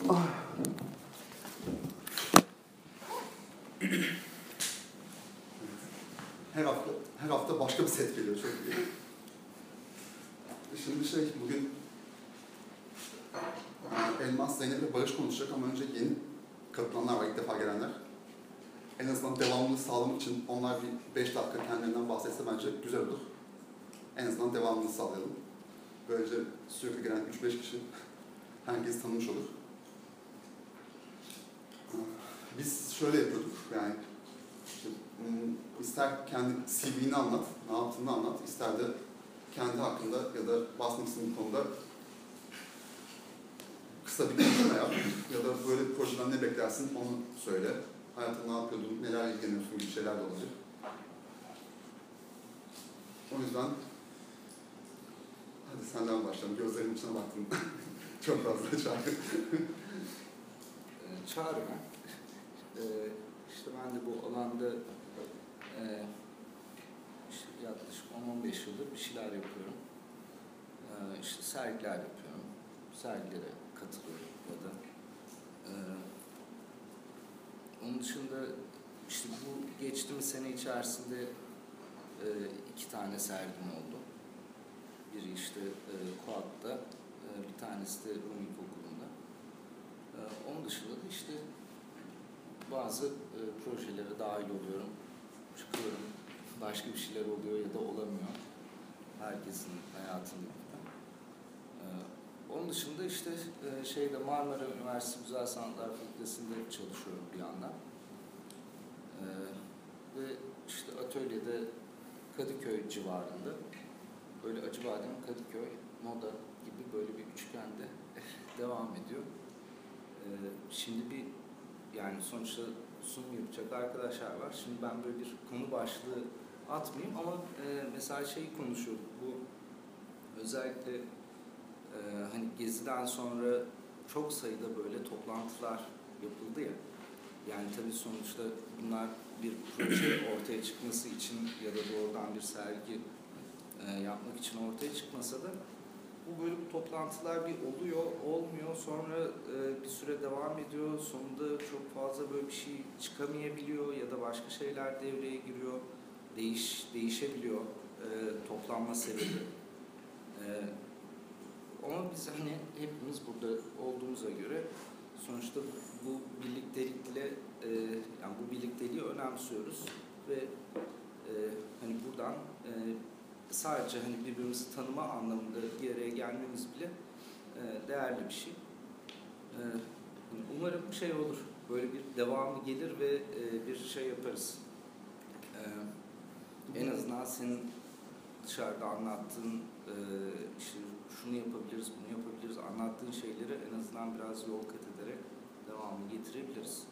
Her hafta her hafta başka bir set geliyor çok iyi. Şimdi şey bugün Elmas Zeynep ve Barış konuşacak ama önce yeni katılanlar var ilk defa gelenler. En azından devamlılığı sağlamak için onlar bir 5 dakika kendilerinden bahsetse bence güzel olur. En azından devamlılığı sağlayalım. Böylece sürekli gelen 3-5 kişi herkes tanımış olur. Biz şöyle yapıyorduk yani işte, hmm, ister kendi CV'ni anlat, ne yaptığını anlat, ister de kendi hakkında ya da basmak istediğin konuda kısa bir konuşma yap ya da böyle bir projeden ne beklersin onu söyle. Hayatında ne yapıyordun, neler ilgileniyorsun gibi şeyler de olacak. O yüzden hadi senden başlayalım. Gözlerimin içine baktım. Çok fazla çağrı. Ee, Çağrı ben. Ee, işte ben de bu alanda e, işte yaklaşık 10-15 yıldır bir şeyler yapıyorum. Ee, işte sergiler yapıyorum. Sergilere katılıyorum ya da. Ee, onun dışında işte bu geçtiğimiz sene içerisinde e, iki tane sergim oldu. Biri işte e, Kuat'ta, e, bir tanesi de Rum İlkokulu'nda. E, onun dışında da işte bazı e, projelere dahil oluyorum. Çıkıyorum. Başka bir şeyler oluyor ya da olamıyor. Herkesin hayatında. E, onun dışında işte e, şeyde Marmara Üniversitesi Güzel Sanatlar Fakültesi'nde çalışıyorum bir yandan. E, ve işte atölyede Kadıköy civarında böyle Acıbadem, Kadıköy, Moda gibi böyle bir üçgende devam ediyor. Ee, şimdi bir yani sonuçta sunum yapacak arkadaşlar var. Şimdi ben böyle bir konu başlığı atmayayım ama e, mesela şeyi konuşuyorduk. Bu özellikle e, hani geziden sonra çok sayıda böyle toplantılar yapıldı ya. Yani tabii sonuçta bunlar bir proje ortaya çıkması için ya da doğrudan bir sergi e, yapmak için ortaya çıkmasa da bu böyle toplantılar bir oluyor, olmuyor, sonra e, bir süre devam ediyor, sonunda çok fazla böyle bir şey çıkamayabiliyor ya da başka şeyler devreye giriyor, değiş değişebiliyor e, toplanma sebebi. E, ama biz hani hepimiz burada olduğumuza göre sonuçta bu birliktelikle e, yani bu birlikteliği önemsiyoruz ve e, hani buradan e, sadece hani birbirimizi tanıma anlamında bir araya gelmemiz bile e, değerli bir şey. E, umarım şey olur, böyle bir devamı gelir ve e, bir şey yaparız. E, en azından senin dışarıda anlattığın e, işte şunu yapabiliriz, bunu yapabiliriz, anlattığın şeyleri en azından biraz yol kat ederek devamını getirebiliriz.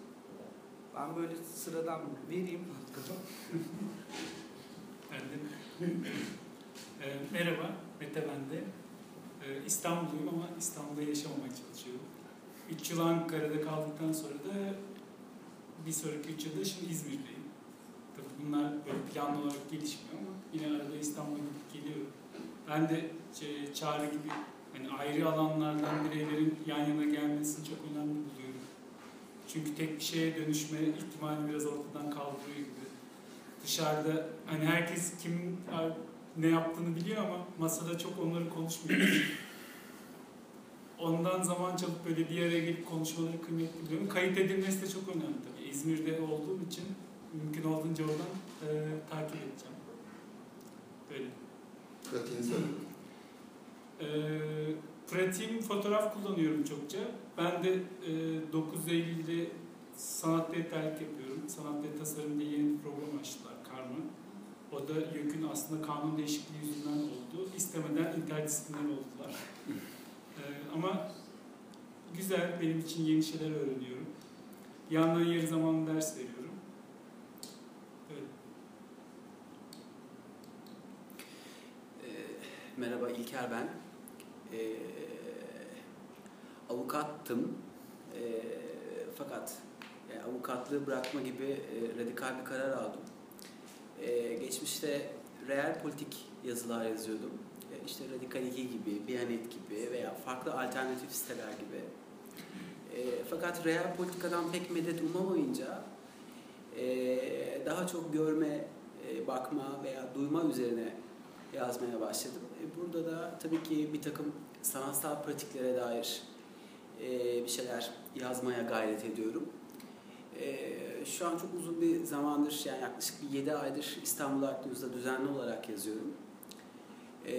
Ben böyle sıradan vereyim. ben de e, merhaba, Mete ben de. E, İstanbulluyum ama İstanbul'da yaşamamaya çalışıyorum. 3 yıl Ankara'da kaldıktan sonra da bir sonraki 3 yılda şimdi İzmir'deyim. Tabii bunlar böyle planlı olarak gelişmiyor ama yine arada İstanbul'a gidip geliyorum. Ben de şey, çağrı gibi hani ayrı alanlardan bireylerin yan yana gelmesini çok önemli buluyorum. Çünkü tek bir şeye dönüşme ihtimali biraz ortadan kaldırıyor gibi. Dışarıda hani herkes kim ne yaptığını biliyor ama masada çok onları konuşmuyor. Ondan zaman çalıp böyle bir araya gelip konuşmaları kıymetli buluyorum. Kayıt edilmesi de çok önemli tabii. İzmir'de olduğum için mümkün olduğunca oradan e, takip edeceğim. Böyle. Pratiğini söyle. E, pratiğim fotoğraf kullanıyorum çokça. Ben de e, 9 Eylül'de sanat rehberlik yapıyorum. Sanat ve tasarım diye yeni bir program açtılar. O da YÖK'ün aslında kanun değişikliği yüzünden oldu. İstemeden interdisipliner oldular. ee, ama güzel, benim için yeni şeyler öğreniyorum. Bir yandan yarı zamanlı ders veriyorum. Böyle. E, merhaba İlker ben. E, avukattım. E, fakat e, avukatlığı bırakma gibi e, radikal bir karar aldım. E, geçmişte real politik yazılar yazıyordum. E, işte Radikal 2 gibi, Biyanet gibi veya farklı alternatif siteler gibi. E, fakat real politikadan pek medet umamayınca e, daha çok görme, e, bakma veya duyma üzerine yazmaya başladım. E, burada da tabii ki bir takım sanatsal pratiklere dair e, bir şeyler yazmaya gayret ediyorum. E, şu an çok uzun bir zamandır, yani yaklaşık bir 7 aydır İstanbul Art düzenli olarak yazıyorum. E,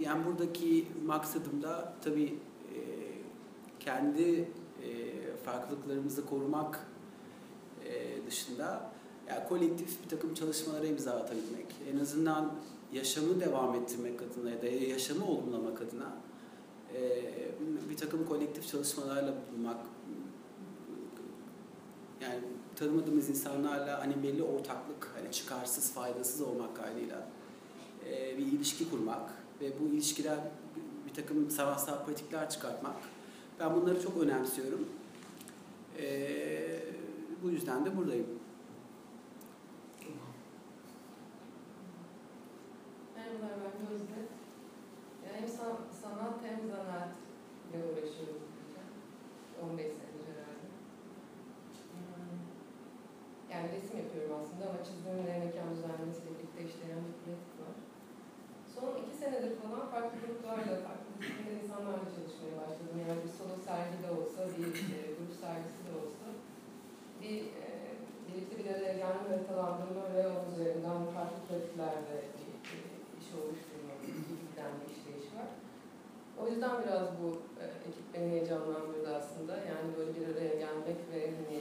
yani buradaki maksadım da tabii e, kendi e, farklılıklarımızı korumak e, dışında yani kolektif bir takım çalışmalara imza atabilmek, en azından yaşamı devam ettirmek adına ya da yaşamı olumlamak adına e, bir takım kolektif çalışmalarla bulunmak, yani tanımadığımız insanlarla hani belli ortaklık, hani çıkarsız, faydasız olmak kaydıyla e, bir ilişki kurmak ve bu ilişkiden bir takım savaşsal pratikler çıkartmak. Ben bunları çok önemsiyorum. E, bu yüzden de buradayım. Merhabalar ben Gözde. Ya Hem san- sanat hem zanaat ile uğraşıyoruz burada. 15 senedir herhalde. Hmm. Yani resim yapıyorum aslında ama çizimle mekan düzenlemesiyle birlikte işleyen bir pratik var. Son iki senedir falan farklı gruplarla, farklı disiplinler insanlarla çalışmaya başladım. Yani bir solo sergi de olsa, bir e, grup sergisi de olsa. Bir e, birlikte bir araya gelme ve talandırma ve onun üzerinden farklı pratiklerle bir e, iş oluşturma, gibi giden bir işleyiş var. O yüzden biraz bu e, ekip beni heyecanlandırdı aslında. Yani böyle bir araya gelmek ve hani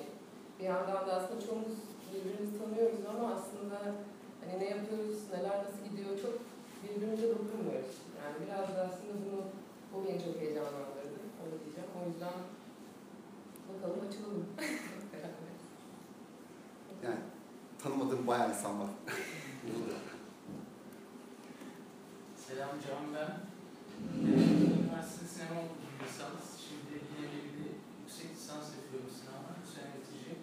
bir yandan da aslında çoğumuz birbirimizi tanıyoruz ama aslında hani ne yapıyoruz, neler nasıl gidiyor çok birbirimize dokunmuyoruz. Yani biraz da aslında bunu bu beni çok heyecanlandırdı. Öyle diyeceğim. O yüzden bakalım açılalım. Beraber. Yani tanımadığım bayağı insan var. Selam Can ben. Ee, Üniversite sinema okudum lisans. Şimdi yine bir de yüksek lisans yapıyorum sinema. Bu sene bitecek.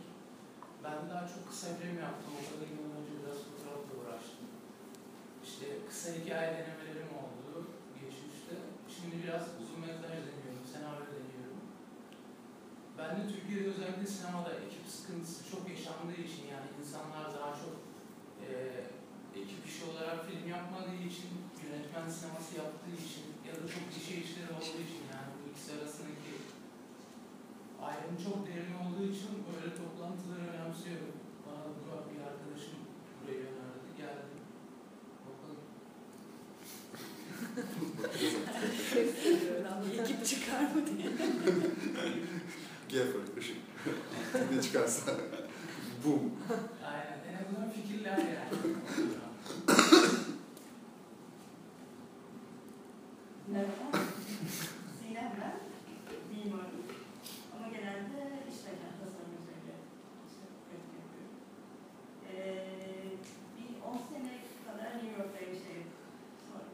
Ben daha çok kısa film yaptım. O kadar yıl önce biraz fotoğrafla uğraştım. İşte kısa hikaye denemelerim oldu geçmişte. Şimdi biraz uzun metraj deniyorum, senaryo deniyorum. Ben de Türkiye'de özellikle sinemada ekip sıkıntısı çok yaşandığı için yani insanlar daha çok eee ekip işi olarak film yapmadığı için, yönetmen sineması yaptığı için ya da çok kişi işleri olduğu için yani bu ikisi arasındaki ayrım çok derin olduğu için böyle toplantıları önemsiyorum. Bana bu bir arkadaşım burayı önerdi, geldim. Bakalım. Ekip çıkar mı diye. Işık. ne çıkarsa. Boom. Aynen, en azından fikirler yani. Merhaba. Sinem ben. Mimarım. Ama genelde mekan tasarım üretim yapıyorum. Ee, bir 10 sene kadar New York'ta yaşayıp sonra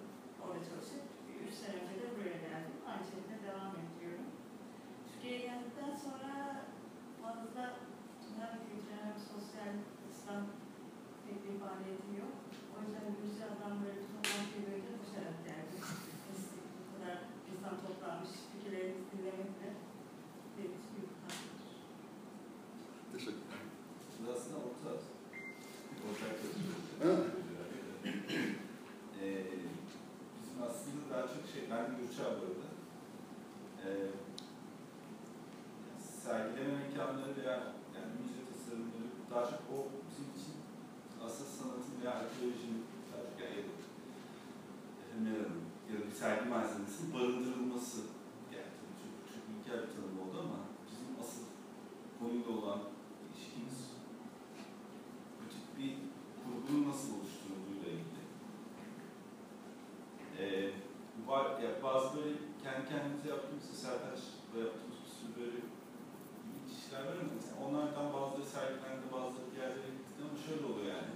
orada çalışıp bir 3 sene önce de buraya geldim. Aynı şekilde devam ediyorum. Türkiye'ye geldikten sonra fazla hem kültürel hem sosyal İslam pek bir faaliyetim yok. O yüzden Rusya'dan böyle bir toplantıya böyle koşarak geldim. Biz bu kadar insan toplanmış, fikirlerimizi dinlemek de benim için büyük bir tatlıdır. Teşekkürler. Şimdi aslında ortak, ortak Ha. çalışıyoruz. ee, bizim aslında daha çok şey, ben de Gürçay bu arada. Ee, sergileme mekanları veya yani müze tasarımları daha çok o bizim için asıl sanatın veya arkeolojinin daha çok yani ya da bir sergi malzemesinin barındırılması yani çok, çok ilkel bir tanım oldu ama bizim asıl konuyla olan ilişkimiz bu tip bir kurgunun nasıl oluşturulduğuyla ilgili. Ee, var, ya bazı böyle kendi kendimize yaptığımız, Sertaç'la yaptığımız bir sürü böyle ilginç işler var ama mesela onlardan bazıları sergilendi, bazıları bir yerlere gitti ama şöyle oluyor yani.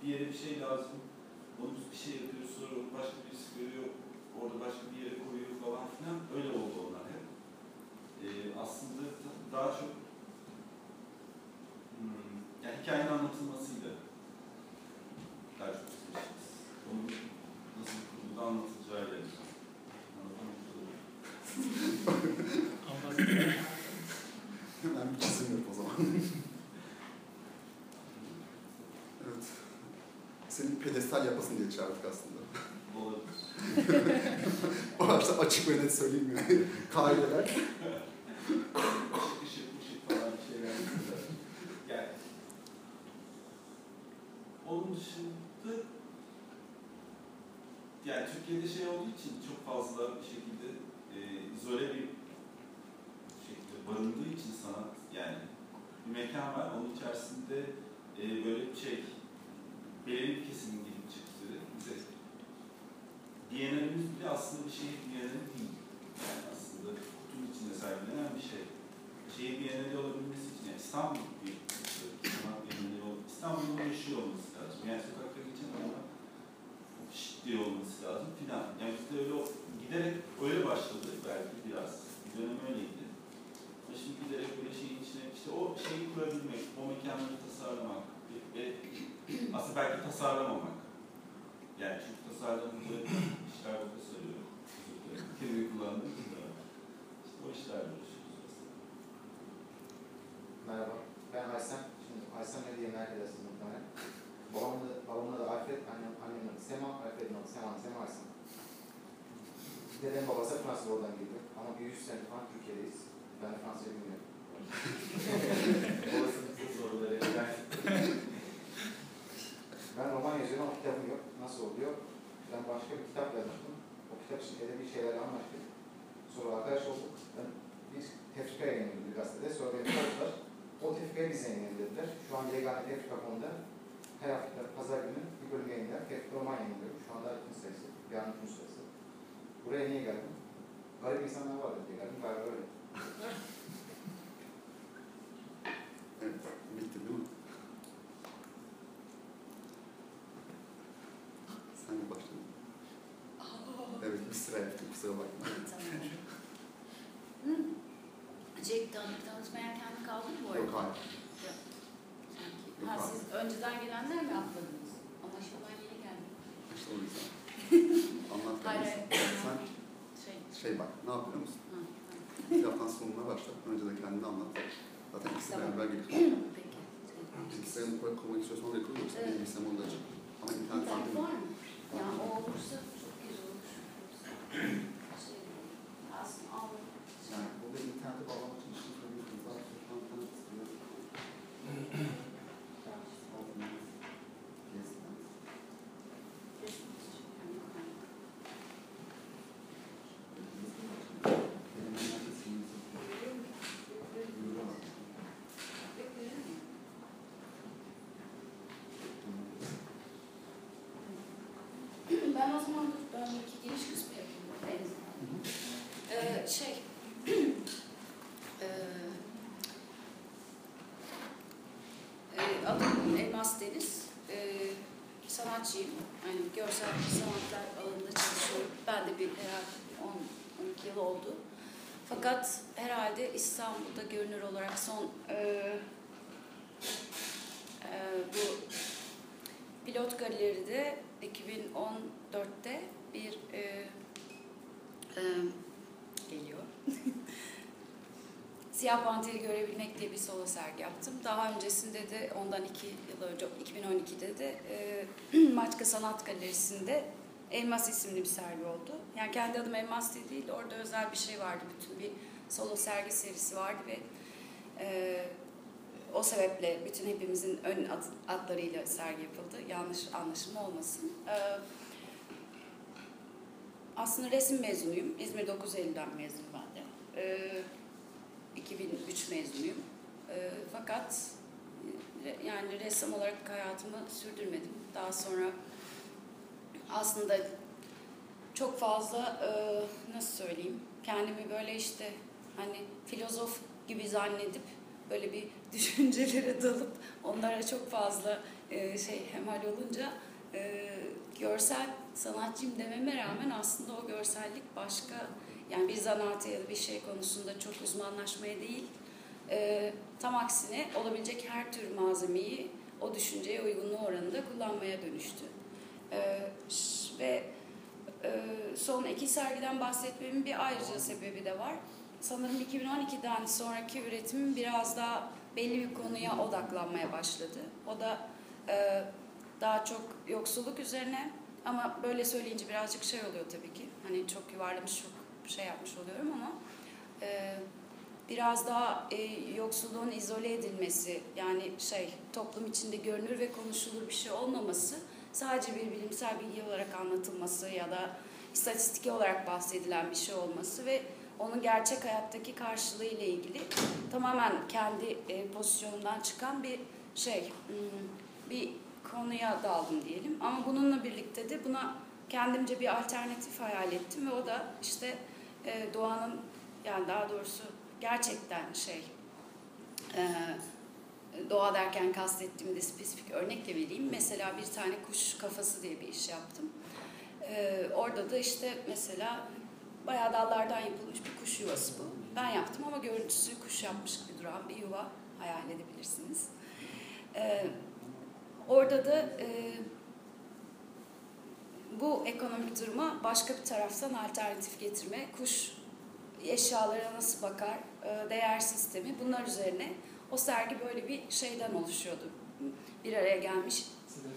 Bir yere bir şey lazım, onu biz bir şey yapıyoruz, sonra onu başka birisi görüyor, orada başka bir yere koyuyor falan filan. Öyle oldu onlar hep. Ee, aslında da- daha çok Hmm, yani hikayenin anlatılmasıyla daha çok seçmişiz. Onun nasıl kurulda anlatılacağıyla. Anlatamış olurum. Anlat. Yapasın diye çağırdık aslında. Olabilir. O başta açık ve net söyleyeyim yani. Kaideler. Işık ışık ışık falan şeyler. güzel. Yani onun dışında yani Türkiye'de şey olduğu için çok fazla bir şekilde e, izole bir şekilde barındığı için sanat yani bir mekan var onun içerisinde e, böyle bir şey belirli bir kesimin gelip çıktığı bize Bienalimiz bile aslında bir şehir bienali değil. Yani aslında kutunun içinde sergilenen bir şey. Şehir bienali olabilmesi için yani İstanbul bir sanat bienali ol, İstanbul'un yaşıyor olması lazım. Yani sokakta geçen adama şşt diye olması lazım filan. Yani bizde öyle o- giderek öyle başladı belki biraz. Bir dönem öyleydi. Ama şimdi giderek böyle şeyin içine işte o şeyi kurabilmek, o mekanları tasarlamak ve aslında belki tasarlamamak. Yani çünkü tasarladığı işler burada söylüyorum. Özür dilerim. Kelime kullandığım için de var. İşte o işlerle uğraşıyoruz aslında. Merhaba, ben Aysem. Şimdi Aysem ne diye merak edersiniz muhtemelen. Babamın da, babamın adı Alfred, annem, annemin adı Sema, Alfred'in adı Sema, Sema Aysem. Fransız oradan geliyor. Ama bir 100 sene falan Türkiye'deyiz. Ben Fransızca bilmiyorum. Olasılıklı soruları. Ben, ben roman yazıyorum ama kitabım yok. Nasıl oluyor? Ben başka bir kitap yazmıştım. O kitap için edebi şeylerle anlaştık. Sonra arkadaş olduk. Ben bir tefrika yayınlıyordum bir gazetede. Sonra beni çağırdılar. O tefrikayı biz yayınlayalım dediler. Şu an Yegane Tefrika konuda her hafta pazar günü bir bölüm yayınlar. Tefrika roman yayınlıyorum. Şu anda ikinci sayısı. Bir an üçüncü sayısı. Buraya niye geldim? Garip insanlar vardır diye geldim. Galiba öyle. Evet, bitti değil mi? Sen de başladın. Evet, bir sıra yaptım, kusura bakma. Tamam. Hı. Jack tanı- tanıtmaya kendi kaldın mı bu arada? Yok, hayır. Sanki. Yok, Ha, hayır. siz önceden gelenler mi atladınız? Ama şimdi ben yeni geldim. İşte o yüzden. Anlat Hayır, hayır. Sen Şey, bak, ne yapıyor musun? Kitaptan sonuna başla. Önce de kendini anlat. Zaten ikisi Tamam. beraber gelir. Peki. İkisinin koymak istiyorsan orada yapılır yoksa Evet. bilgisayarım orada açık. Ama internet var var mı? Ya o olursa çok güzel olur. Şey, aslında al. Yani burada internete bağlamak için işin söylüyorsunuz. Zaten şu an internet istiyor. Altından. Gezden. Benim internette silmesi. Buyurun. Ben o zaman dur, ben bir iki giriş kısmı yapayım burada en azından. Ee, şey, ee, e, adım Elmas Deniz. Ee, sanatçıyım. Yani görsel sanatlar alanında çalışıyorum. Ben de bir herhalde 10-12 yıl oldu. Fakat herhalde İstanbul'da görünür olarak son ee, ee, bu pilot galeride 2014'te bir e, e, geliyor. Siyah Panter'i görebilmek diye bir solo sergi yaptım. Daha öncesinde de ondan iki yıl önce 2012'de de e, Maçka Sanat Galerisi'nde Elmas isimli bir sergi oldu. Yani kendi adım Elmas diye değil, orada özel bir şey vardı. Bütün bir solo sergi serisi vardı ve e, o sebeple bütün hepimizin ön ad, adlarıyla sergi yapıldı. Yanlış anlaşılma olmasın. Ee, aslında resim mezunuyum. İzmir 9 Eylül'den mezunum ben de. Ee, 2003 mezunuyum. Ee, fakat e, yani ressam olarak hayatımı sürdürmedim. Daha sonra aslında çok fazla e, nasıl söyleyeyim kendimi böyle işte hani filozof gibi zannedip böyle bir düşüncelere dalıp onlara çok fazla e, şey hemal olunca görsel sanatçıyım dememe rağmen aslında o görsellik başka yani bir zanaata ya da bir şey konusunda çok uzmanlaşmaya değil e, tam aksine olabilecek her tür malzemeyi o düşünceye uygunluğu oranında kullanmaya dönüştü. E, ve e, son iki sergiden bahsetmemin bir ayrıca sebebi de var sanırım 2012'den sonraki üretimim biraz daha belli bir konuya odaklanmaya başladı. O da e, daha çok yoksulluk üzerine ama böyle söyleyince birazcık şey oluyor tabii ki. Hani çok yuvarlamış, çok şey yapmış oluyorum ama e, biraz daha e, yoksulluğun izole edilmesi yani şey toplum içinde görünür ve konuşulur bir şey olmaması sadece bir bilimsel bilgi olarak anlatılması ya da istatistik olarak bahsedilen bir şey olması ve onun gerçek hayattaki karşılığı ile ilgili tamamen kendi e, pozisyonundan çıkan bir şey hmm, bir konuya daldım diyelim. Ama bununla birlikte de buna kendimce bir alternatif hayal ettim ve o da işte e, doğanın yani daha doğrusu gerçekten şey e, doğa derken kastettiğim de spesifik örnekle vereyim. Mesela bir tane kuş kafası diye bir iş yaptım. E, orada da işte mesela bayağı dallardan yapılmış bir kuş yuvası bu. Ben yaptım ama görüntüsü kuş yapmış gibi duran bir yuva hayal edebilirsiniz. E, orada da e, bu ekonomik duruma başka bir taraftan alternatif getirme, kuş eşyalara nasıl bakar, e, değer sistemi bunlar üzerine o sergi böyle bir şeyden oluşuyordu. Bir araya gelmiş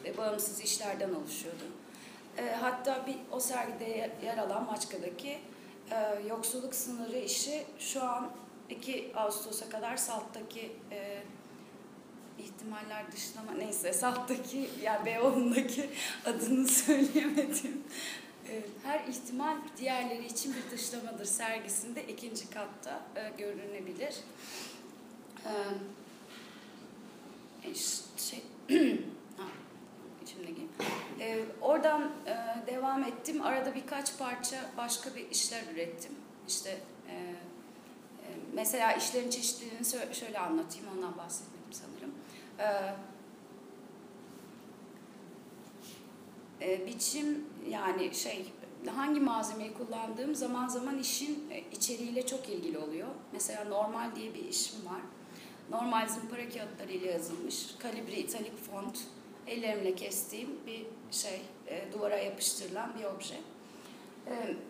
ve bağımsız işlerden oluşuyordu. E, hatta bir o sergide yer alan Maçka'daki e, yoksulluk sınırı işi şu an 2 Ağustos'a kadar Salt'taki e, ihtimaller dışlama neyse Salt'taki yani Beyoğlu'ndaki adını söyleyemedim. E, her ihtimal diğerleri için bir dışlamadır sergisinde ikinci katta e, görünebilir. E, şey, ha, içimdeki. E, oradan e, devam ettim. Arada birkaç parça başka bir işler ürettim. İşte mesela işlerin çeşitliliğini şöyle anlatayım. Ondan sanırım. E, e, biçim yani şey hangi malzemeyi kullandığım zaman zaman işin e, içeriğiyle çok ilgili oluyor. Mesela normal diye bir işim var. Normal zımpara kağıtlarıyla yazılmış, kalibri italik font, ellerimle kestiğim bir şey, e, duvara yapıştırılan bir obje.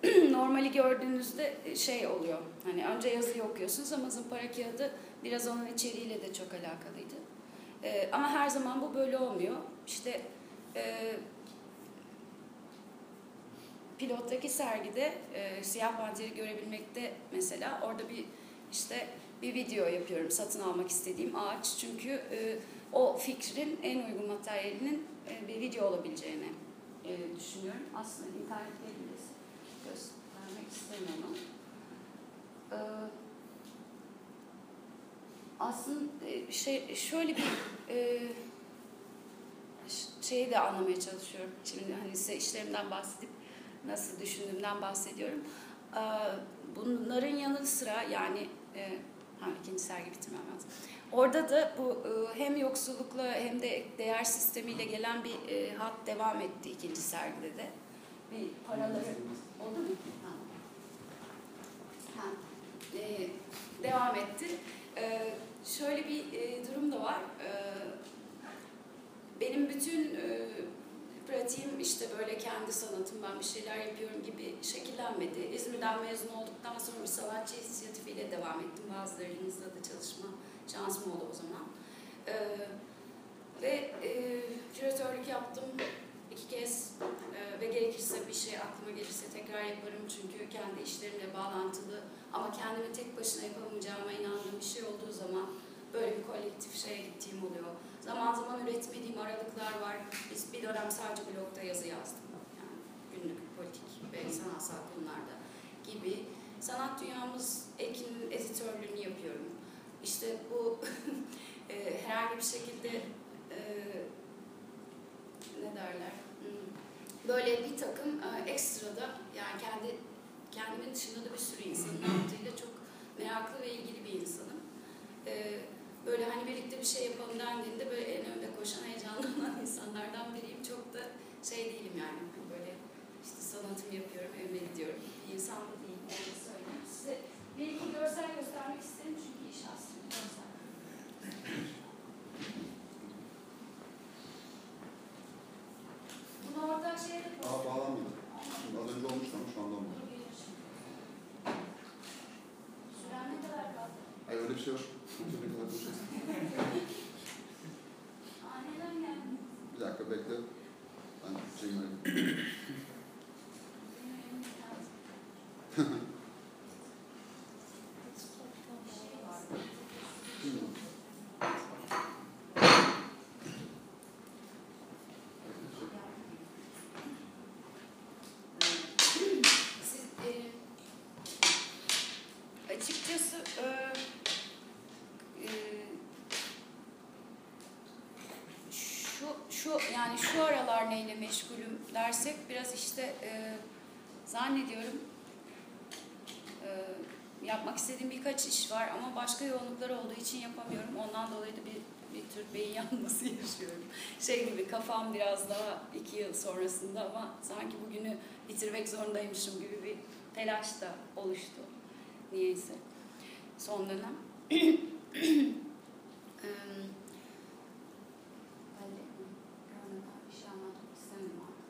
E, normali gördüğünüzde şey oluyor, hani önce yazıyı okuyorsunuz ama zımpara kağıdı biraz onun içeriğiyle de çok alakalıydı. E, ama her zaman bu böyle olmuyor. İşte e, pilottaki sergide e, siyah panteri görebilmekte mesela orada bir işte bir video yapıyorum satın almak istediğim ağaç çünkü e, o fikrin en uygun materyalinin e, bir video olabileceğini e, düşünüyorum. Aslında internet yerinde göstermek istemiyorum. E, aslında e, şey şöyle bir e, şeyi de anlamaya çalışıyorum. Şimdi hani size işlerimden bahsedip nasıl düşündüğümden bahsediyorum. Ee, Bunların yanı sıra yani e, ha, ikinci sergi bitirmem lazım. Orada da bu e, hem yoksullukla hem de değer sistemiyle gelen bir e, hat devam etti ikinci sergide de. Bir paraları oldu mu? Ha. Ha. E, devam etti. E, şöyle bir e, durum da var. E, benim bütün e, pratiğim işte böyle kendi sanatım ben bir şeyler yapıyorum gibi şekillenmedi. İzmir'den mezun olduktan sonra bir sanatçı inisiyatifiyle devam ettim. Bazılarınızla da çalışma şansım oldu o zaman. Ee, ve e, küratörlük yaptım iki kez e, ve gerekirse bir şey aklıma gelirse tekrar yaparım çünkü kendi işlerimle bağlantılı ama kendimi tek başına yapamayacağıma inandığım bir şey olduğu zaman böyle bir kolektif şeye gittiğim oluyor. Zaman zaman üretmediğim aralıklar var. Biz bir dönem sadece blogda yazı yazdım. Yani günlük, politik ve sanatsal konularda gibi. Sanat dünyamız Ekin'in editörlüğünü yapıyorum. İşte bu e, herhangi bir şekilde e, ne derler? Hmm, Böyle bir takım e, ekstrada yani kendi kendimin dışında da bir sürü insanın yaptığıyla çok meraklı ve ilgili bir insanım. E, böyle hani birlikte bir şey yapalım dendiğinde böyle en önde koşan, heyecanlanan insanlardan biriyim. Çok da şey değilim yani böyle işte sanatımı yapıyorum, evime gidiyorum. Bir insan da değilim, öyle söyleyeyim. Size bir iki görsel göstermek isterim çünkü iş aslında görsel. Bunu orada şeyde Aa bağlanmıyor. Az önce olmuştu ama şu anda olmuyor. Hayır öyle bir şey yok. Ne kadar konuşacağız? Bir dakika bekle. Ben şeyim öyle. Siz e, açıkçası e, e, şu şu yani şu aralar neyle meşgulüm dersek biraz işte e, zannediyorum e, yapmak istediğim birkaç iş var ama başka yoğunluklar olduğu için yapamıyorum. Ondan dolayı da bir bir tür beyin yanması yaşıyorum. Şey gibi kafam biraz daha iki yıl sonrasında ama sanki bugünü bitirmek zorundaymışım gibi bir telaş da oluştu. Niyeyse. Son dönem ben de görmeden bir şey anlatmak istemiyorum artık.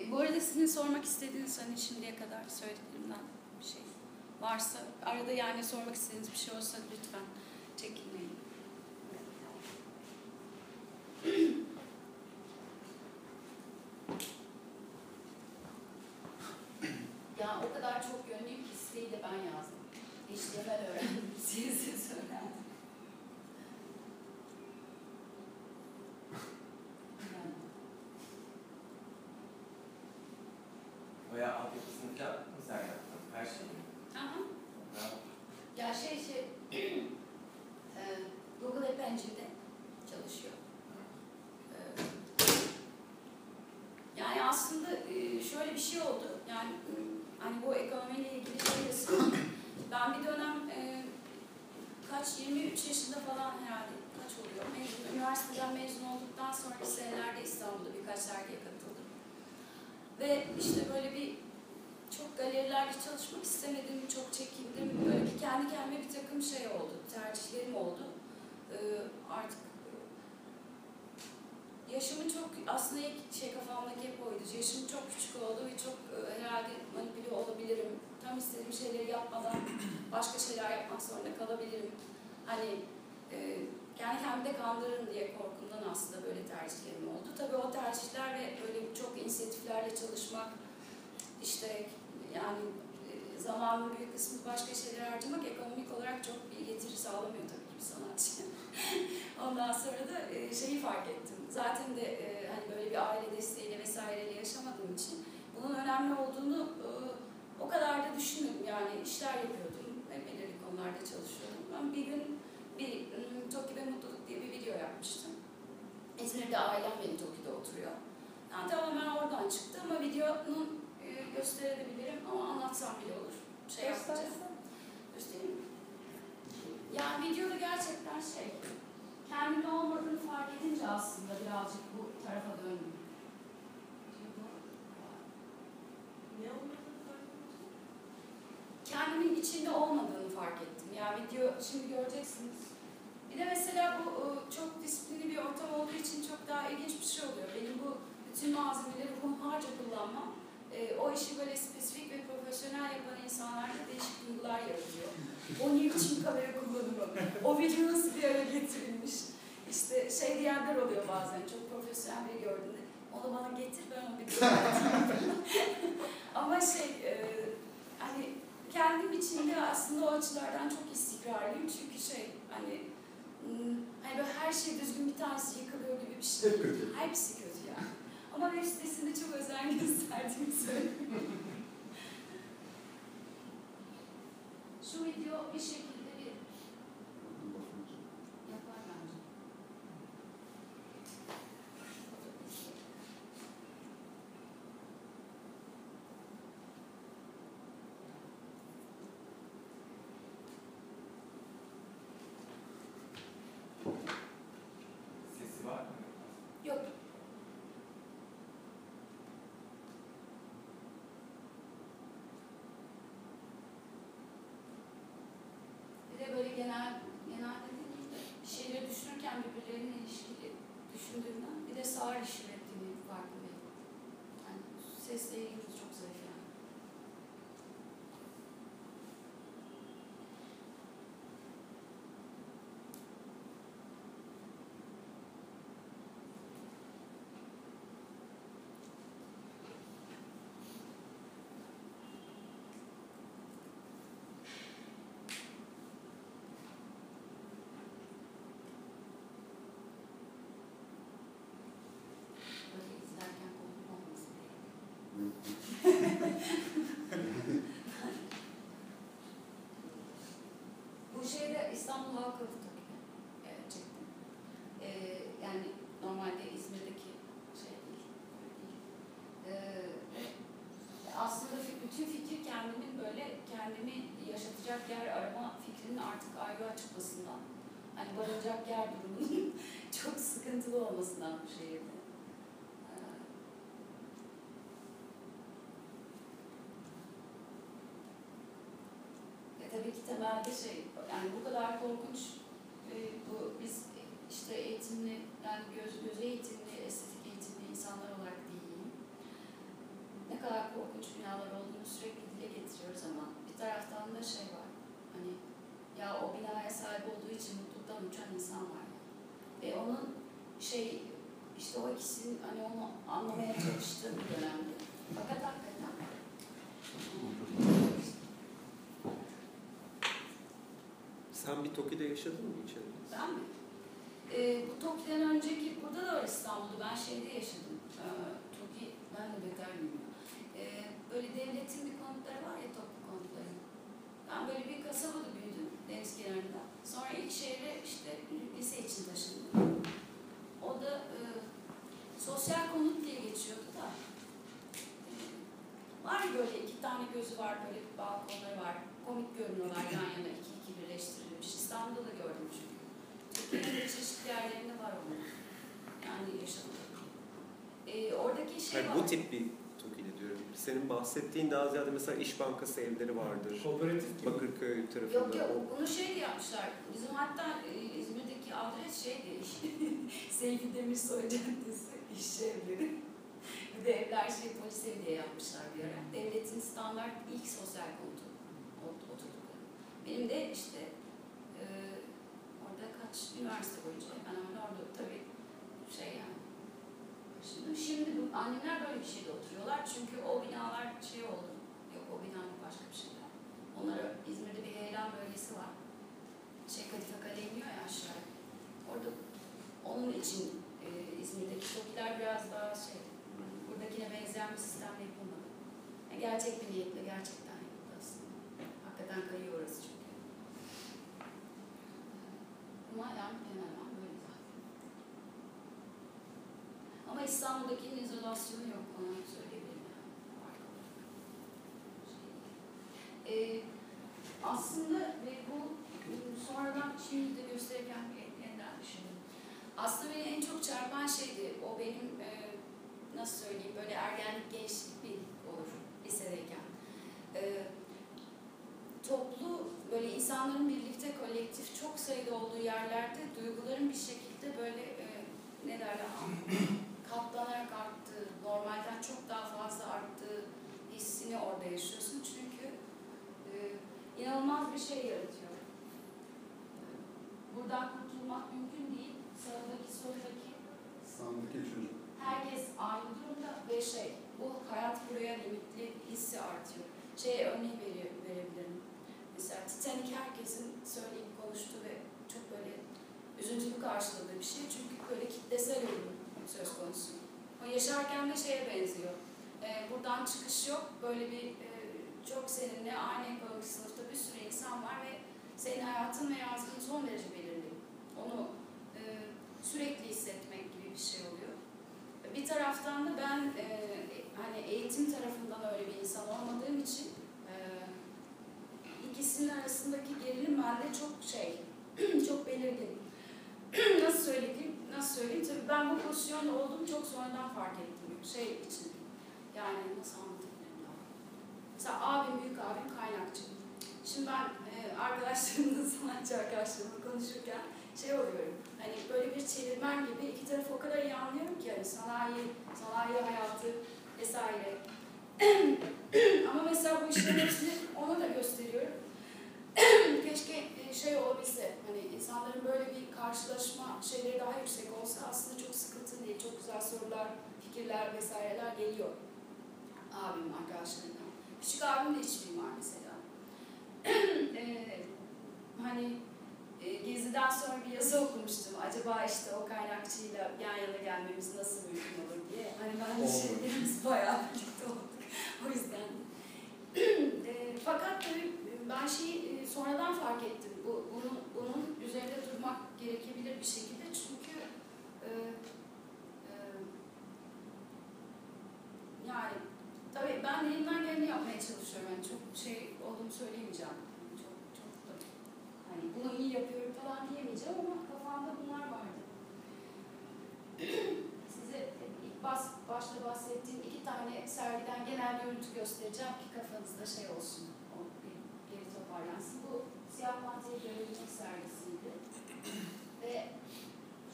E, bu arada sizin sormak istediğiniz hani şimdiye kadar söylediklerimden bir şey varsa arada yani sormak istediğiniz bir şey olsa lütfen çekinmeyin. Ya o kadar çok yönlüyüm ki siteyi de ben yazdım. HTML öğrendim, CSS öğrendim. Yani. Veya altyapısını falan mı sen yaptın? Her şeyi. Aha. Bravo. Ya şey şey, e, Google App Engine'de çalışıyor. E, Yani aslında e, şöyle bir şey oldu. Yani hani bu ekonomiyle ilgili şey yazıyorum. Ben bir dönem e, kaç 23 yaşında falan herhalde kaç oluyor? Mezun, üniversiteden mezun olduktan sonraki senelerde İstanbul'da birkaç dergiye katıldım. Ve işte böyle bir çok galerilerde çalışmak istemedim, çok çekindim. Böyle bir kendi kendime bir takım şey oldu, tercihlerim oldu. Ee, artık yaşımın çok aslında ilk şey kafamdaki hep oydu. Yaşım çok küçük oldu ve çok e, herhalde manipüle olabilirim. Tam istediğim şeyleri yapmadan başka şeyler yapmak zorunda kalabilirim. Hani e, kendi kendimi de kandırırım diye korkumdan aslında böyle tercihlerim oldu. Tabii o tercihler ve böyle çok inisiyatiflerle çalışmak, işte yani e, zamanın büyük kısmını başka şeyler harcamak ekonomik olarak çok bir getiri sağlamıyor tabii ki bir sanatçıya. Ondan sonra da e, şeyi fark ettim. Zaten de e, hani böyle bir aile desteğiyle vesaireyle yaşamadığım için bunun önemli olduğunu e, o kadar da düşünmedim. Yani işler yapıyordum ve belirli konularda çalışıyordum. Ben bir gün bir ım, Toki ve Mutluluk diye bir video yapmıştım. İzmir'de ailem benim Toki'de oturuyor. Yani tamamen oradan çıktı ama videonun e, gösterebilirim ama anlatsam bile olur. Şey yapacağım. Göstereyim? Yani videoda gerçekten şey, kendimin olmadığını fark edince aslında birazcık bu tarafa döndüm. Ne. Kendimin içinde olmadığını fark ettim. Yani video şimdi göreceksiniz. Bir de mesela bu e, çok disiplinli bir ortam olduğu için çok daha ilginç bir şey oluyor. Benim bu bütün malzemeleri hunharca kullanmam, e, o işi böyle spesifik ve profesyonel yapan insanlarda değişik duygular yaratıyor. O ne biçim kamera kullanımı, o video nasıl bir araya getirilmiş. İşte şey diyenler oluyor bazen, çok profesyonel biri gördüğünde, onu bana getir ben onu bir göreyim." Ama şey, e, hani kendim içinde aslında o açılardan çok istikrarlıyım çünkü şey, hani hani böyle her şey düzgün bir tanesi yıkılıyor gibi bir şey. Hep kötü. Hepsi kötü yani. Ama web sitesinde çok özen gösterdiğimi söyleyeyim. Şu video bir şekilde bir yapar bence. Sesi var mı? Yok. Bir de böyle genel, genelde değil de bir şeyleri düşünürken birbirlerine ilişkili sağır işaretliğini farkındayım. Yani sesle ilgili Bu şeyde İstanbul Halk Vakfı'ndaki ee, çektim. E, ee, yani normalde İzmir'deki şey değil. değil. Ee, aslında bütün fikir kendimin böyle kendimi yaşatacak yer arama fikrinin artık ayrı çıkmasından. Hani barınacak yer durumunun çok sıkıntılı olmasından bu şehirde. Ve tabii ki temelde şey, yani bu kadar korkunç, e, bu biz işte eğitimli, yani göz, göz eğitimli, estetik eğitimli insanlar olarak diyeyim. Ne kadar korkunç binalar olduğunu sürekli dile getiriyoruz ama bir taraftan da şey var, hani ya o binaya sahip olduğu için mutluluktan uçan insan var. Ve onun şey, işte o ikisinin hani onu anlamaya çalıştığı bir dönemde. Fakat hakikaten Sen bir Toki'de yaşadın mı içeride? Ben mi? Ee, bu Toki'den önceki, burada da var İstanbul'da. Ben şeyde yaşadım. Ee, Toki, ben de bilmiyorum. Ee, böyle devletin bir konutları var ya toplu konutları. Ben böyle bir kasabada büyüdüm, deniz kenarında. Sonra ilk şehre işte lise için taşındım. O da e, sosyal konut diye geçiyordu da. E, var böyle iki tane gözü var, böyle balkonları var. Komik görünüyorlar yan yana iki iki birleştirilmiş. İstanbul'da da gördüm çünkü. Türkiye'nin de çeşitli yerlerinde var onun. Yani yaşadım. E, oradaki şey Hayır, var. bu tip bir Toki'de diyorum. Senin bahsettiğin daha ziyade mesela İş Bankası evleri vardır. Kooperatif gibi. Bakırköy tarafında. Yok yok bunu şey de yapmışlar. Bizim hatta e, İzmir'deki adres şeydi. Seyfi Demirsoy Caddesi iş evleri. bir de evler şey polis evi diye yapmışlar bir ara. Devletin standart ilk sosyal konutu. Benim de işte e, orada kaç üniversite boyunca ben orada orada tabii şey yani. Şimdi, şimdi bu, annemler böyle bir şeyde oturuyorlar çünkü o binalar şey oldu. Yok o bina başka bir şeyler. Onlara İzmir'de bir heyelan bölgesi var. Şey Kadife Kale iniyor ya aşağı. Orada onun için e, İzmir'deki TOKİ'ler biraz daha şey, buradakine benzeyen bir sistemle yapılmadı. Yani gerçek bir niyetle gerçekten yapıldı aslında. Hakikaten kayıyor orası çünkü. Hemen hemen böyle zaten. Ama İstanbul'dakinin izolasyonu yok, onu söyleyebilirim. Ee, aslında ve bu ıı, sonradan şimdi de gösterirken yeniden düşündüm. Aslında beni en çok çarpan şeydi, o benim e, nasıl söyleyeyim böyle ergenlik gençlik bir olur lisedeyken. E, toplu böyle insanların birlikte kolektif çok sayıda olduğu yerlerde duyguların bir şekilde böyle e, ne derler katlanarak arttığı, normalden çok daha fazla arttığı hissini orada yaşıyorsun çünkü e, inanılmaz bir şey yaratıyor. Buradan kurtulmak mümkün değil. Sağdaki soldaki Sağımdaki üçüncü. herkes aynı durumda ve şey bu hayat buraya limitli hissi artıyor. Şey örneği veriyor, verebilirim. Mesela Titanic herkesin söyleyip konuştuğu ve çok böyle üzüntülü karşıladığı bir şey. Çünkü böyle kitlesel ölüm söz konusu. O yaşarken de şeye benziyor. Ee, buradan çıkış yok. Böyle bir e, çok seninle aynı ekonomik sınıfta bir sürü insan var ve senin hayatın ve yazgın son derece belirli. Onu e, sürekli hissetmek gibi bir şey oluyor. Bir taraftan da ben e, hani eğitim tarafından öyle bir insan olmadığım için ikisinin arasındaki gerilim bende çok şey, çok belirgin. nasıl söyleyeyim? Nasıl söyleyeyim? Tabii ben bu pozisyonda olduğumu çok sonradan fark ettim. Şey için. Yani nasıl anlatabilirim ya? Mesela abim, büyük abim kaynakçı. Şimdi ben e, arkadaşlarımla, sanatçı arkadaşlarımla konuşurken şey oluyorum. Hani böyle bir çevirmen gibi iki tarafı o kadar iyi anlıyorum ki hani sanayi, sanayi hayatı vesaire. Ama mesela bu işlerin hepsini ona da gösteriyorum. Keşke e, şey olabilse, hani insanların böyle bir karşılaşma şeyleri daha yüksek olsa aslında çok sıkıntı değil, çok güzel sorular, fikirler vesaireler geliyor. Abim arkadaşlarından. Küçük abim de iç mimar mesela. Ee, hani e, Gezi'den sonra bir yazı okumuştum. Acaba işte o kaynakçıyla yan yana gelmemiz nasıl mümkün olur diye. Hani ben de şeylerimiz bayağı birlikte olduk. o yüzden. e, fakat tabii ben şeyi e, sonradan fark ettim. Bu, bunun, bunun üzerinde durmak gerekebilir bir şekilde. Çünkü e, e, yani tabii ben elimden geleni yapmaya çalışıyorum. Yani çok şey olduğunu söyleyemeyeceğim. Çok çok da hani bunu iyi yapıyorum falan diyemeyeceğim ama kafamda bunlar vardı. Size ilk bas, başta bahsettiğim iki tane sergiden genel görüntü göstereceğim ki kafanızda şey olsun. Toparlansın. Bu siyah mantıyı görebilmek sergisiydi. Ve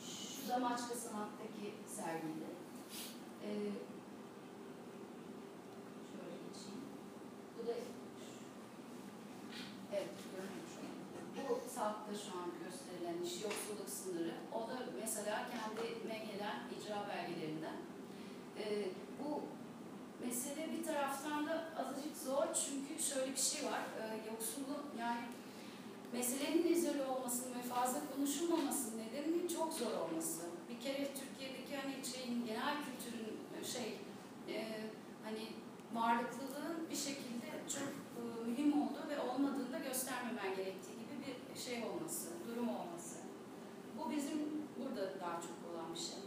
şu da Maçka Sanat'taki sergiydi. Ee, şöyle geçeyim. Bu da evet. Bu saatte şu an gösterilen iş yoksulluk sınırı. O da mesela kendime gelen icra belgelerinden. Ee, bu mesele bir taraftan da azıcık zor çünkü şöyle bir şey var. Ee, yoksulluk yani meselenin izole olmasının ve fazla konuşulmamasının nedeni çok zor olması. Bir kere Türkiye'deki hani şeyin genel kültürün şey e, hani varlıklılığın bir şekilde çok e, mühim olduğu ve olmadığını da göstermemen gerektiği gibi bir şey olması, durum olması. Bu bizim burada daha çok olan bir şey.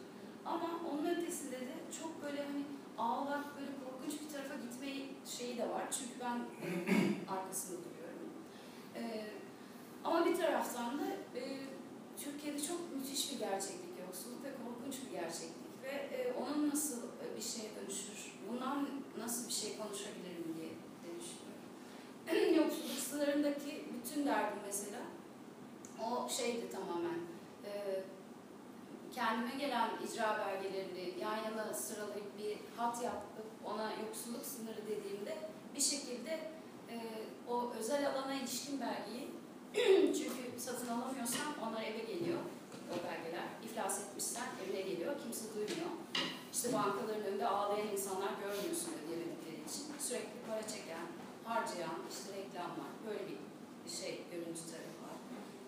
Ama onun ötesinde de çok böyle hani ağlak, böyle korkunç bir tarafa gitmeyi şeyi de var. Çünkü ben arkasında duruyorum. E, ama bir taraftan da e, Türkiye'de çok müthiş bir gerçeklik yoksulluk ve korkunç bir gerçeklik. Ve e, onun nasıl e, bir şeye dönüşür, bundan nasıl bir şey konuşabilirim diye düşünüyorum. yoksulluk sınırındaki bütün derdim mesela o şeydi tamamen. E, kendime gelen icra belgelerini yan yana sıralayıp bir hat yapıp ona yoksulluk sınırı dediğimde bir şekilde e, o özel alana ilişkin belgeyi çünkü satın alamıyorsan onlar eve geliyor o belgeler. İflas etmişsen evine geliyor. Kimse duymuyor. İşte bankaların önünde ağlayan insanlar görmüyorsun ödeyemedikleri için. Sürekli para çeken, harcayan, işte reklamlar. Böyle bir şey görüntü tarafı var.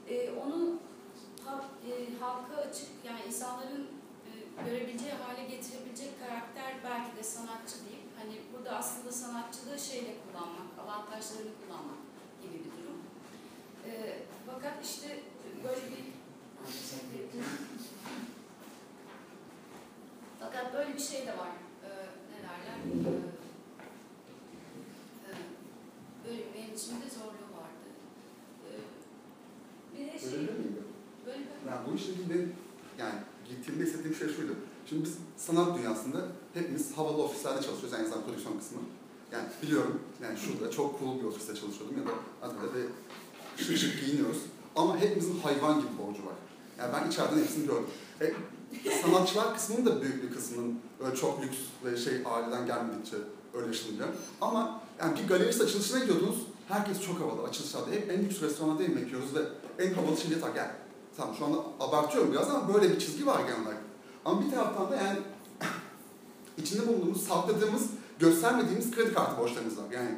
Ee, onu halk, e, halka açık, yani insanların e, görebileceği hale getirebilecek karakter belki de sanatçı deyip hani burada aslında sanatçılığı şeyle kullanmak, avantajlarını kullanmak gibi bir durum. E, fakat işte böyle bir fakat böyle bir şey de var. E, ne derler? E, e, böyle benim içimde zorluğu vardı. E, bir de şey... Değil miydi? Böyle bir... Yani bu işle ilgili yani gittiğimde hissettiğim şey şuydu. Şimdi biz sanat dünyasında hepimiz havalı ofislerde çalışıyoruz yani insan prodüksiyon kısmı. Yani biliyorum yani şurada çok cool bir ofiste çalışıyordum ya da Adana'da ve şık şık giyiniyoruz. Ama hepimizin hayvan gibi borcu var. Yani ben içeriden hepsini gördüm. E, sanatçılar kısmının da büyük bir kısmının öyle çok lüks ve şey aileden gelmedikçe öyle yaşanıyor. Ama yani bir galerist açılışına gidiyordunuz, herkes çok havalı açılışlarda. Hep en lüks restoranda yemek yiyoruz ve en havalı şeyi tak yani. Tamam şu anda abartıyorum biraz ama böyle bir çizgi var genel. Ama bir taraftan da yani içinde bulunduğumuz, sakladığımız, göstermediğimiz kredi kartı borçlarımız var. Yani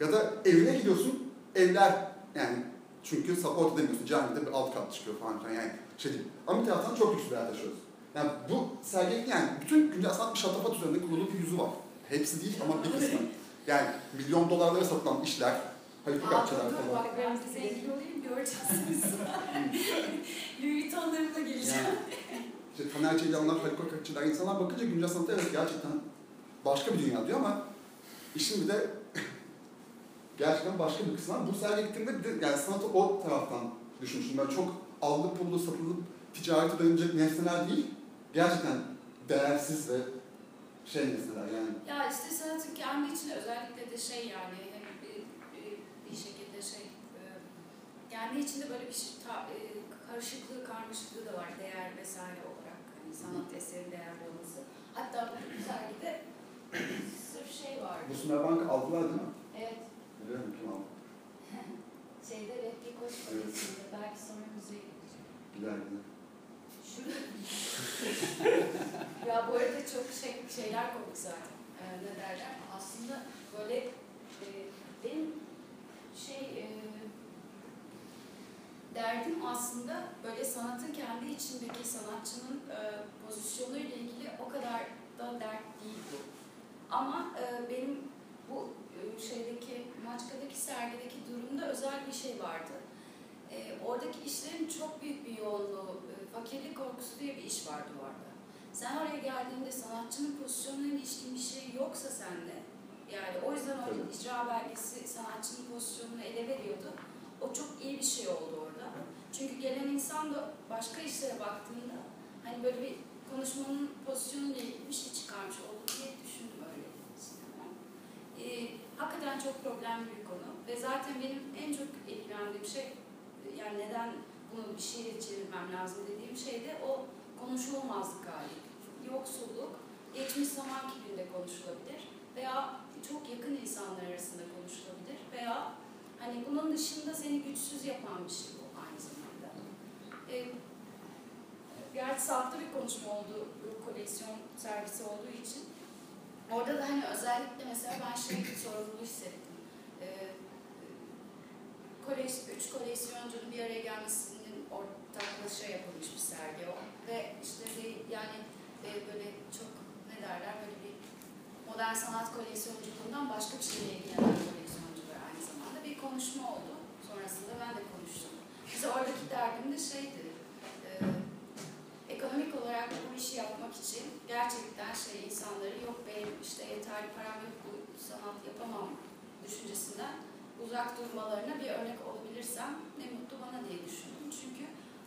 ya da evine gidiyorsun, evler yani çünkü support edemiyorsun. Camide bir alt kat çıkıyor falan filan yani şey değil. Ama bir taraftan çok lüks bir hayat yaşıyoruz. Yani bu sergilik yani bütün güncel sanat bir şatafat üzerinde kurulu bir yüzü var. Hepsi değil ama bir kısmı. Yani milyon dolarlara satılan işler, dur, falan. bak ben zengin olayım göreceksiniz. Louis Vuitton'larımla geleceğim. İşte Taner Ceylanlar, Haluk Akçalar insanlar bakınca güncel sanata evet gerçekten başka bir dünya diyor ama işin bir de gerçekten başka bir kısmı. Bu sergiye gittiğimde bir de yani sanatı o taraftan düşünmüştüm. Ben çok aldı pullu satılıp ticarete dönecek nesneler değil. Gerçekten değersiz ve şey nesneler yani. Ya işte sanatın kendi içinde özellikle de şey yani hem bir, bir, bir şekilde şey e, kendi içinde böyle bir şey, ta, e, karışıklığı, karmaşıklığı da var değer vesaire. Hani sanat eseri değerli olması. Hatta bu sergide sırf şey vardı. Bu Sümer Bank aldılar değil mi? Evet. Biliyorum kim aldı. Şeyde Replikoş Koleji'nde belki sonra müzeye gidecek. Gider gider. Şurada. ya bu arada çok şey, şeyler komik zaten. Ee, ne derler? Aslında böyle e, benim şey e, derdim aslında böyle sanatın kendi içindeki sanatçının e, pozisyonuyla ilgili o kadar da dert değil bu. Ama e, benim bu e, şeydeki Maçka'daki sergideki durumda özel bir şey vardı. E, oradaki işlerin çok büyük bir yoğunluğu, e, fakirlik korkusu diye bir iş vardı orada. Sen oraya geldiğinde sanatçının pozisyonuna ilişkin bir şey yoksa sende, Yani o yüzden o icra belgesi sanatçının pozisyonunu ele veriyordu. O çok iyi bir şey oldu orada. Çünkü gelen insan da başka işlere baktığında hani böyle bir konuşmanın pozisyonuyla bir şey çıkarmış oldu diye düşündüm öyle. Ee, hakikaten çok problemli bir konu ve zaten benim en çok ilgilendiğim şey yani neden bunu bir şeye çevirmem lazım dediğim şey de o konuşulmazlık hali. Yoksulluk geçmiş zaman kipinde konuşulabilir veya çok yakın insanlar arasında konuşulabilir veya hani bunun dışında seni güçsüz yapan bir şey bu aynı zamanda. Ee, gerçi sahte bir konuşma oldu, koleksiyon sergisi olduğu için. Orada da hani özellikle mesela ben şey sorumluluğu hissettim. Ee, koleks, üç koleksiyoncunun bir araya gelmesinin ortaklaşa yapılmış bir sergi o. Ve işte yani e, böyle çok ne derler böyle bir modern sanat koleksiyonculuğundan başka bir şeyle ilgilenen koleksiyoncular aynı zamanda bir konuşma oldu. Sonrasında ben de konuştum. Bize oradaki derdim de şeydi, ekonomik olarak bu işi yapmak için gerçekten şey insanları yok benim işte yeterli param yok bu sanat yapamam düşüncesinden uzak durmalarına bir örnek olabilirsem ne mutlu bana diye düşündüm. Çünkü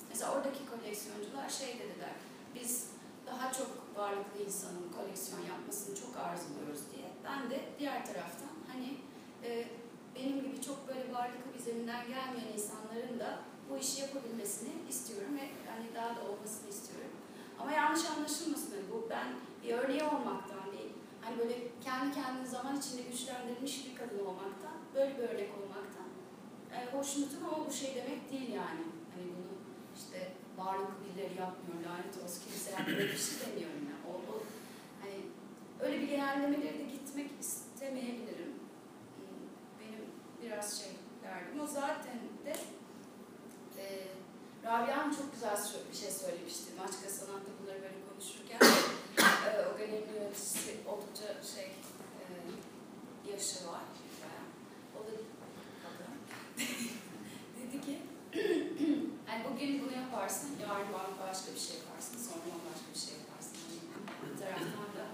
mesela oradaki koleksiyoncular şey dediler, biz daha çok varlıklı insanın koleksiyon yapmasını çok arzuluyoruz diye. Ben de diğer taraftan hani e, benim gibi çok böyle varlıklı bir zeminden gelmeyen insanların da bu işi yapabilmesini istiyorum ve hani daha da olmasını istiyorum. Ama yanlış anlaşılmasın hani bu ben bir örneği olmaktan değil, hani böyle kendi kendine zaman içinde güçlendirilmiş bir kadın olmaktan, böyle bir örnek olmaktan e, hoşnutum ama bu şey demek değil yani. Hani bunu işte varlıklı birileri yapmıyor, lanet olsun kimse yapmıyor bir şey demiyorum yani. O, o, hani öyle bir genellemeleri de gitmek istemeyebilirim. Hmm, Benim biraz şey derdim. O zaten de e, Rabia Hanım çok güzel bir şey söylemişti. Maçka Sanat'ta bunları böyle konuşurken. e, o galerinin yöneticisi oldukça şey e, yaşı var. O da kadın. Dedi ki yani bugün bunu yaparsın, yarın başka bir şey yaparsın, sonra başka bir şey yaparsın. Hani bir taraftan da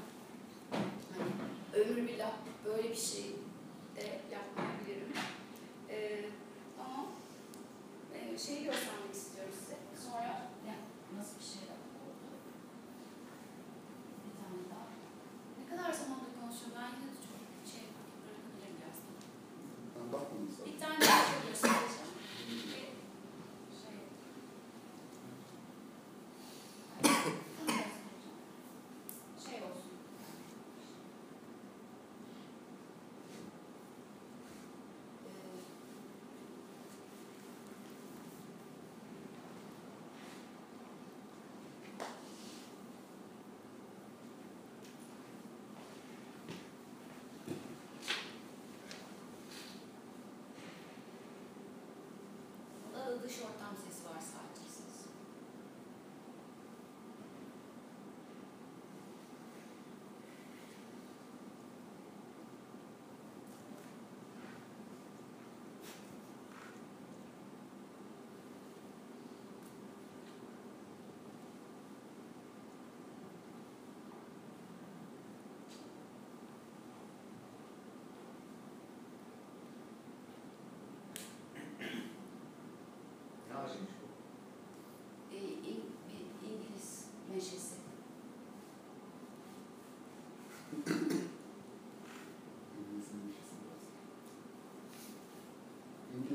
hani ömür billah böyle bir şey de yapmayabilirim. Ee, e, şeyi göstermek istiyorum size. Sonra ne, nasıl bir şey oldu? Bir tane daha. Ne kadar zamandır konuşuyorum ben yine de çok şey bırakabilirim birazdan. Ben bakmadım sana. Bir tane daha şey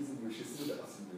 bizim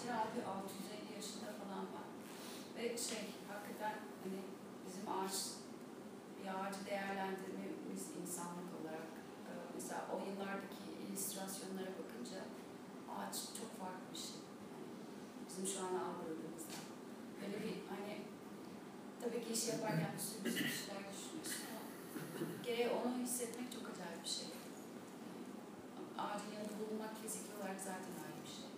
ağacı abi 650 yaşında falan var. Ve şey hakikaten hani bizim ağaç bir ağacı değerlendirmemiz insanlık olarak e, mesela o yıllardaki illüstrasyonlara bakınca ağaç çok farklı bir şey. Yani bizim şu an algıladığımızda. Böyle bir hani tabii ki iş yaparken bir sürü bir sürü şeyler düşünüyorsun ama gene onu hissetmek çok acayip bir şey. Ağacın yanında bulunmak fiziki olarak zaten ayrı bir şey.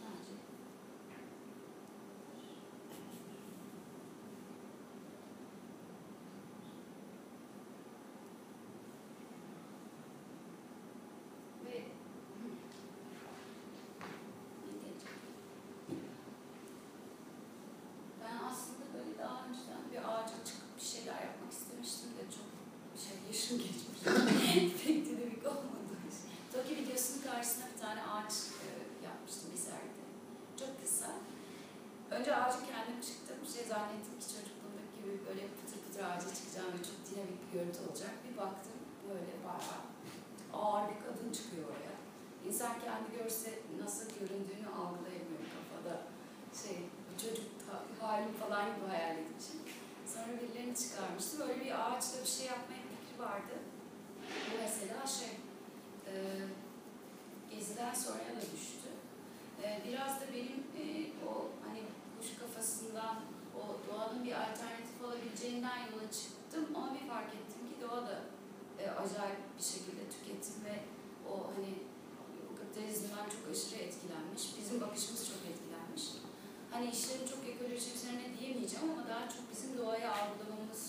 Bence. Ve hı. Ne diyeceğim? Ben aslında böyle daha önceden bir ağaca çıkıp bir şeyler yapmak istemiştim de çok şey yaşım geçmiş. Pek dinamik olmadı. Toki videosunun karşısına bir tane ağaç e, yapmıştım bir sergide. Çok kısa. Önce ağaca kendim çıktım. Şey zannettim ki çocukluğumdaki gibi böyle pıtır pıtır ağaca çıkacağım ve çok dinamik bir görüntü olacak. Bir baktım böyle bayağı ağır bir kadın çıkıyor oraya. İnsan kendi görse nasıl göründüğünü algılayamıyor kafada. Şey, çocuk halim falan gibi hayal edince. Sonra birilerini çıkarmıştı. Böyle bir ağaçla bir şey yapmaya fikri vardı. Bu mesela şey, e, Gezi'den sonra da düştü. E, biraz da benim e, o hani kuş kafasından o doğanın bir alternatif olabileceğinden yola çıktım. Ama bir fark ettim ki doğa da e, acayip bir şekilde tüketim ve o hani o kapitalizmden çok aşırı etkilenmiş. Bizim bakışımız çok etkilenmiş. Hani işlerin çok ekolojik üzerine diyemeyeceğim ama daha çok bizim doğaya algılamamız,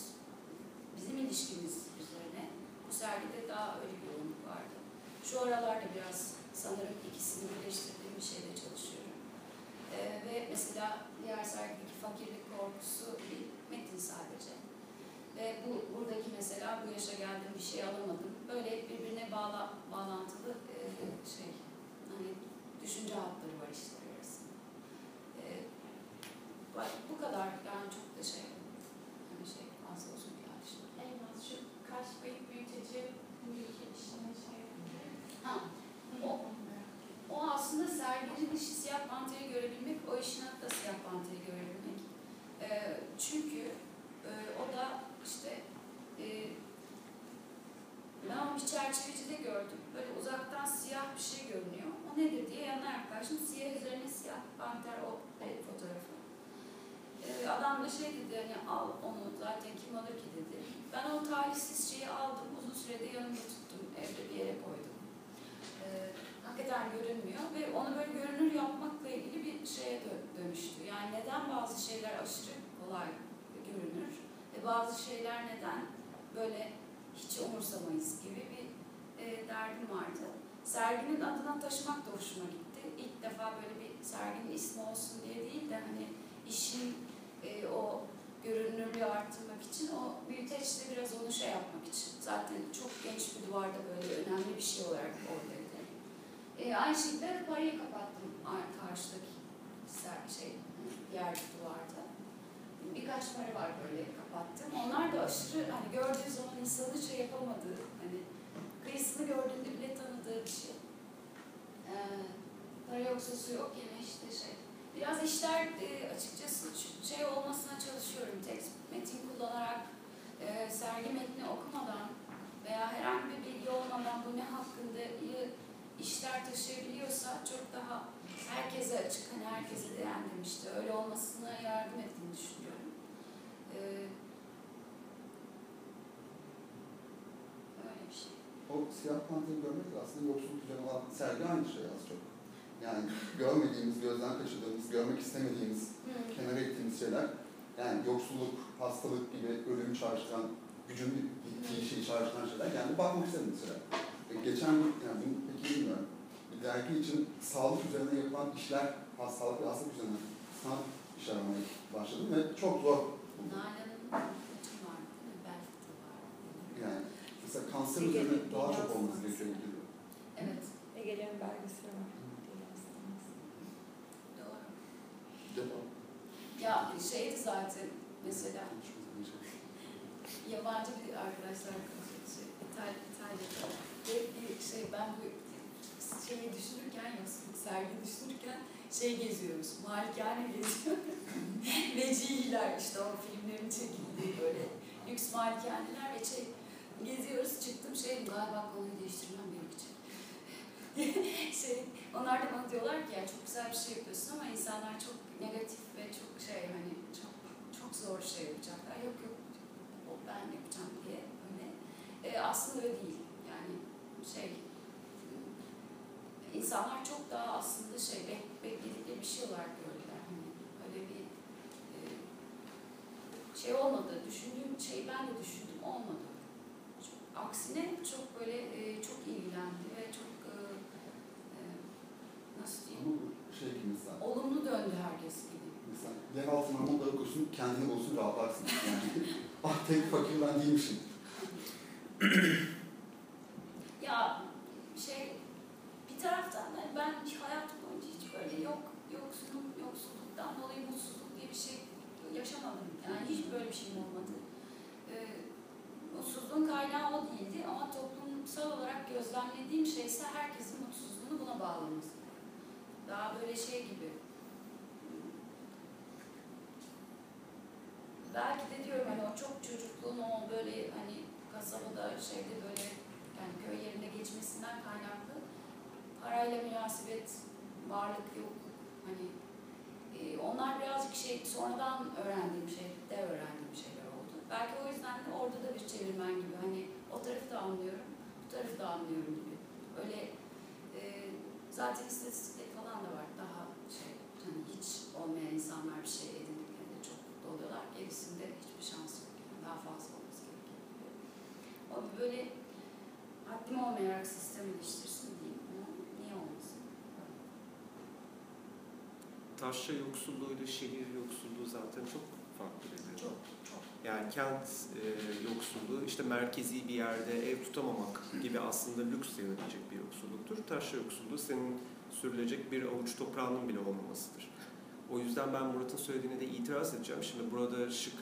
bizim ilişkimiz üzerine. Bu sergide daha öyle bir yoğunluk vardı. Şu aralarda biraz sanırım ikisini birleştirdiğim bir şeyle çalışıyorum. Ee, ve mesela diğer sergideki fakirlik korkusu bir metin sadece. Ve bu buradaki mesela bu yaşa geldim bir şey alamadım. Böyle birbirine bağla, bağlantılı e, şey hani düşünce hatları var işler arasında. E, bu kadar yani çok da şey hani şey fazla uzun bir araştırma. Elmas şu kaş bayık büyüteci büyüteci işine şey Ha, o, o aslında serginin işi siyah panteri görebilmek, o işin hatta siyah panteri. E, çünkü e, o da işte e, ben bir çerçevecide gördüm. Böyle uzaktan siyah bir şey görünüyor. O nedir diye yanına yaklaştım. Siyah üzerine siyah panter o e, fotoğrafı. E, adam da şey dedi hani al onu zaten kim alır ki dedi. Ben o talihsiz şeyi aldım. Uzun sürede yanımda tuttum. Evde bir yere koydum. Hakikaten görünmüyor ve onu böyle görünür yapmakla ilgili bir şeye dö- dönüştü. Yani neden bazı şeyler aşırı kolay görünür ve bazı şeyler neden böyle hiç umursamayız gibi bir e, derdim vardı. Serginin adına taşımak da hoşuma gitti. İlk defa böyle bir serginin ismi olsun diye değil de hani işin e, o görünürlüğü arttırmak için o büyüteçte biraz onu şey yapmak için. Zaten çok genç bir duvarda böyle önemli bir şey olarak oradaydı. E, aynı şekilde parayı kapattım ar- karşıdaki şey diğer duvarda. Birkaç para var böyle kapattım. Onlar da aşırı hani gördüğü zaman insanın şey yapamadığı hani kıyısını gördüğünde bile tanıdığı bir şey. Ee, para yoksa su yok yine işte şey. Biraz işler e, açıkçası şey olmasına çalışıyorum. Tekst metin kullanarak e, sergi metni okumadan veya herhangi bir bilgi olmadan bu ne hakkında işler taşıyabiliyorsa çok daha herkese açık, hani herkese değen demişti. Öyle olmasına yardım ettiğini düşünüyorum. Ee, öyle bir şey. O siyah panteri görmek aslında yoksulluk üzerine olan sergi aynı şey az çok. Yani görmediğimiz, gözden kaçırdığımız, görmek istemediğimiz, kenara ettiğimiz şeyler. Yani yoksulluk, hastalık gibi ölümü çağrıştıran, gücün gittiği şeyi çağrıştıran şeyler. Yani bakmak istediğimiz şeyler. Geçen yani bilmiyorum. Bir dergi için sağlık üzerine yapılan işler, hastalık ve hastalık üzerine sınav iş aramaya başladım ve çok zor. Yani Mesela kanser üzerine daha çok olması gerekiyor. Evet. Ege'lerin belgeseli var. Doğru. Ya şeydi zaten mesela yabancı bir arkadaşlar şey, İtal, İtalya'da ve bir şey ben bu şeyi düşünürken yoksa sergi düşünürken şey geziyoruz, malikane geziyoruz. Vecihiler işte o filmlerin çekildiği böyle lüks malikaneler ve şey geziyoruz çıktım şey galiba konuyu değiştirmem gerekecek. şey, onlar da bana diyorlar ki yani çok güzel bir şey yapıyorsun ama insanlar çok negatif ve çok şey hani çok çok zor şey yapacaklar. Yok yok ben yapacağım diye öyle. E, aslında öyle değil. Yani şey insanlar çok daha aslında şey bek, bekledikleri bir şey olarak gördüler. Hani öyle bir e, şey olmadı. Düşündüğüm şeyi ben de düşündüm. Olmadı. Çok, aksine çok böyle e, çok ilgilendi ve çok e, e, nasıl diyeyim? Şey gibi mesela. Olumlu döndü herkes gibi. Mesela yer altına mumları kursun, kendini bulsun, rahatlarsın. Yani ah tek fakir ben değilmişim. Ya şey taraftan da ben hayatım boyunca hiç böyle yok yoksulluk, yoksulluktan dolayı mutsuzluk diye bir şey yaşamadım. Yani hiç böyle bir şeyim olmadı. Ee, mutsuzluğun kaynağı o değildi ama toplumsal olarak gözlemlediğim şey ise herkesin mutsuzluğunu buna bağlaması. Daha böyle şey gibi. Belki de diyorum hani o çok çocukluğun o böyle hani kasabada şeyde böyle yani köy yerinde geçmesinden kaynaklı parayla münasebet, varlık, yokluk hani e, onlar birazcık şey sonradan öğrendiğim şey, de öğrendiğim şeyler oldu. Belki o yüzden de orada da bir çevirmen gibi hani o tarafı da anlıyorum, bu tarafı da anlıyorum gibi. Öyle e, zaten istatistikleri falan da var daha şey hani hiç olmayan insanlar bir şey edindiklerinde çok mutlu oluyorlar. Gerisinde hiçbir şans yok. Yani daha fazla olması gerekiyor. O böyle haddim olmayarak sistem iliştirsin diyeyim ama niye olmasın? Taşra yoksulluğuyla şehir yoksulluğu zaten çok farklı birbirinden. Çok, çok. Yani kent e, yoksulluğu işte merkezi bir yerde ev tutamamak gibi aslında lüks sayılabilecek bir yoksulluktur. Taşra yoksulluğu senin sürülecek bir avuç toprağının bile olmamasıdır. O yüzden ben Murat'ın söylediğine de itiraz edeceğim. Şimdi burada şık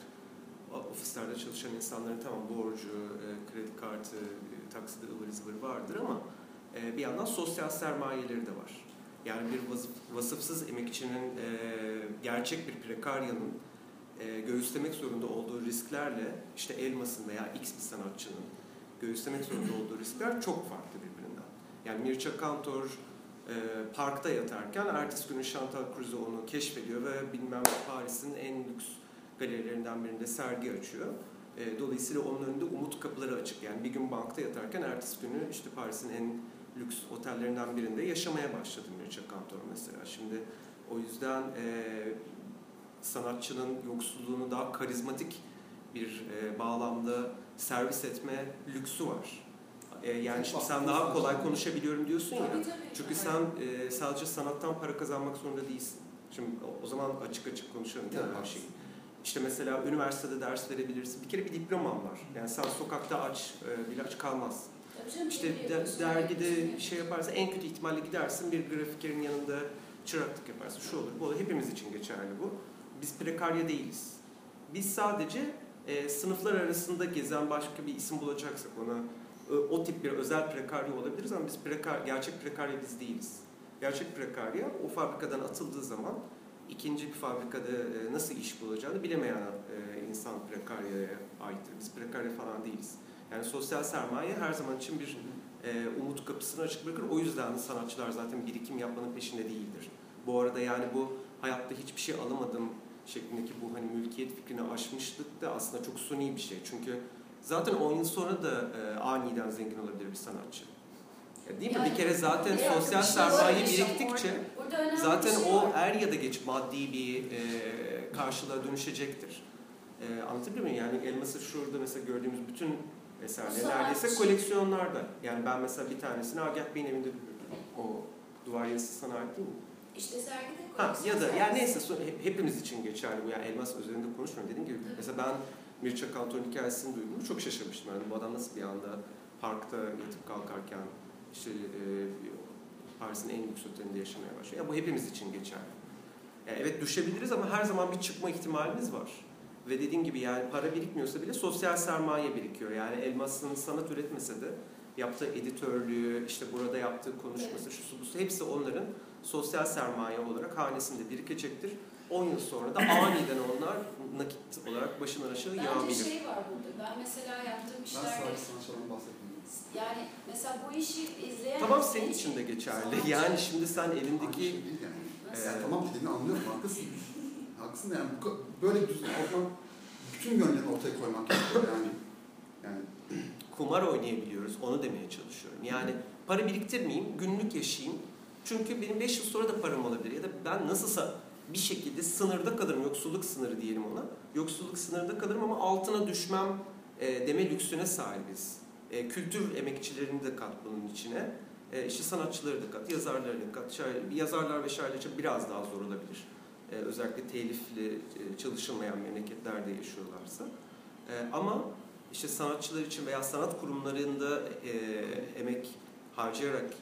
ofislerde çalışan insanların tamam borcu, e, kredi kartı, e, taksidi ıvır zıvır vardır ama e, bir yandan sosyal sermayeleri de var. Yani bir vasıf, vasıfsız emekçinin e, gerçek bir prekaryanın e, göğüslemek zorunda olduğu risklerle işte Elmas'ın veya X bir sanatçının göğüslemek zorunda olduğu riskler çok farklı birbirinden. Yani Mircea Kantor e, parkta yatarken ertesi günü Chantal Cruze onu keşfediyor ve bilmem Paris'in en lüks galerilerinden birinde sergi açıyor. E, dolayısıyla onun önünde umut kapıları açık. Yani bir gün bankta yatarken ertesi günü işte Paris'in en lüks otellerinden birinde yaşamaya başladı Mircea Kantor mesela. Şimdi o yüzden e, sanatçının yoksulluğunu daha karizmatik bir e, bağlamda servis etme lüksü var. E, yani şimdi sen daha kolay konuşabiliyorum diyorsun ya. Çünkü sen e, sadece sanattan para kazanmak zorunda değilsin. Şimdi o, o zaman açık açık konuşalım değil mi her şeyi? İşte mesela üniversitede ders verebilirsin. Bir kere bir diploman var. Yani sen sokakta aç, e, bir aç kalmazsın. İşte dergide şey yaparsan en kötü ihtimalle gidersin bir grafikerin yanında çıraklık yaparsın. Şu olur, bu olur. Hepimiz için geçerli bu. Biz prekarya değiliz. Biz sadece e, sınıflar arasında gezen başka bir isim bulacaksak ona e, o tip bir özel prekarya olabiliriz ama biz prekar, gerçek prekarya biz değiliz. Gerçek prekarya o fabrikadan atıldığı zaman ikinci bir fabrikada e, nasıl iş bulacağını bilemeyen e, insan prekaryaya aittir. Biz prekarya falan değiliz. Yani sosyal sermaye her zaman için bir e, umut kapısını açık bırakır. O yüzden sanatçılar zaten birikim yapmanın peşinde değildir. Bu arada yani bu hayatta hiçbir şey alamadım şeklindeki bu hani mülkiyet fikrini aşmışlık da aslında çok suni bir şey. Çünkü zaten 10 yıl sonra da e, aniden zengin olabilir bir sanatçı. Ya değil mi? Yani- bir kere zaten Evet, sosyal bir şey sermaye biriktikçe önemli zaten bir şey o er ya da geç maddi bir e, karşılığa dönüşecektir. E, anlatabiliyor muyum? Yani elması şurada mesela gördüğümüz bütün eserler O neredeyse sanatçı- koleksiyonlarda. Yani ben mesela bir tanesini Agah Bey'in evinde görüyorum. O duvar yazısı sana ait değil mi? İşte sergide Ha, ya da yani neyse hepimiz için geçerli bu. Yani elmas üzerinde konuşmuyorum. Dediğim gibi Tabii. mesela ben Mircea Kantor'un hikayesini duyduğumda çok şaşırmıştım. Yani bu adam nasıl bir anda parkta yatıp kalkarken işte e, Paris'in en lüks otelinde yaşamaya başlıyor. Ya bu hepimiz için geçerli. Yani evet düşebiliriz ama her zaman bir çıkma ihtimalimiz var. Ve dediğim gibi yani para birikmiyorsa bile sosyal sermaye birikiyor. Yani Elmas'ın sanat üretmese de yaptığı editörlüğü, işte burada yaptığı konuşması, şu su, bu su, hepsi onların sosyal sermaye olarak hanesinde birikecektir. 10 yıl sonra da aniden onlar nakit olarak başından aşağı Bence yağabilir. şey var burada. Ben mesela yaptığım Ben işlerde sadece sanatçılardan bahsetmiyorum. yani mesela bu işi izleyen Tamam senin için de geçerli. Sanatçı- Yani şimdi sen Aynı şey elindeki değil yani. Yani tamam dediğini anlıyorum, haklısın. Haklısın yani bu, böyle bir ortam bütün yönlerini ortaya koymak gerekiyor yani. Yani kumar oynayabiliyoruz. Onu demeye çalışıyorum. Yani para biriktirmeyeyim, günlük yaşayayım. Çünkü benim 5 yıl sonra da param olabilir. Ya da ben nasılsa bir şekilde sınırda kalırım. Yoksulluk sınırı diyelim ona. Yoksulluk sınırda kalırım ama altına düşmem e, deme lüksüne sahibiz. E, kültür emekçilerini de kat bunun içine. E, işte sanatçıları da kat, yazarları da kat. Şair, yazarlar ve şairler için biraz daha zor olabilir. E, özellikle telifli e, çalışılmayan memleketlerde yaşıyorlarsa. E, ama işte sanatçılar için veya sanat kurumlarında emek harcayarak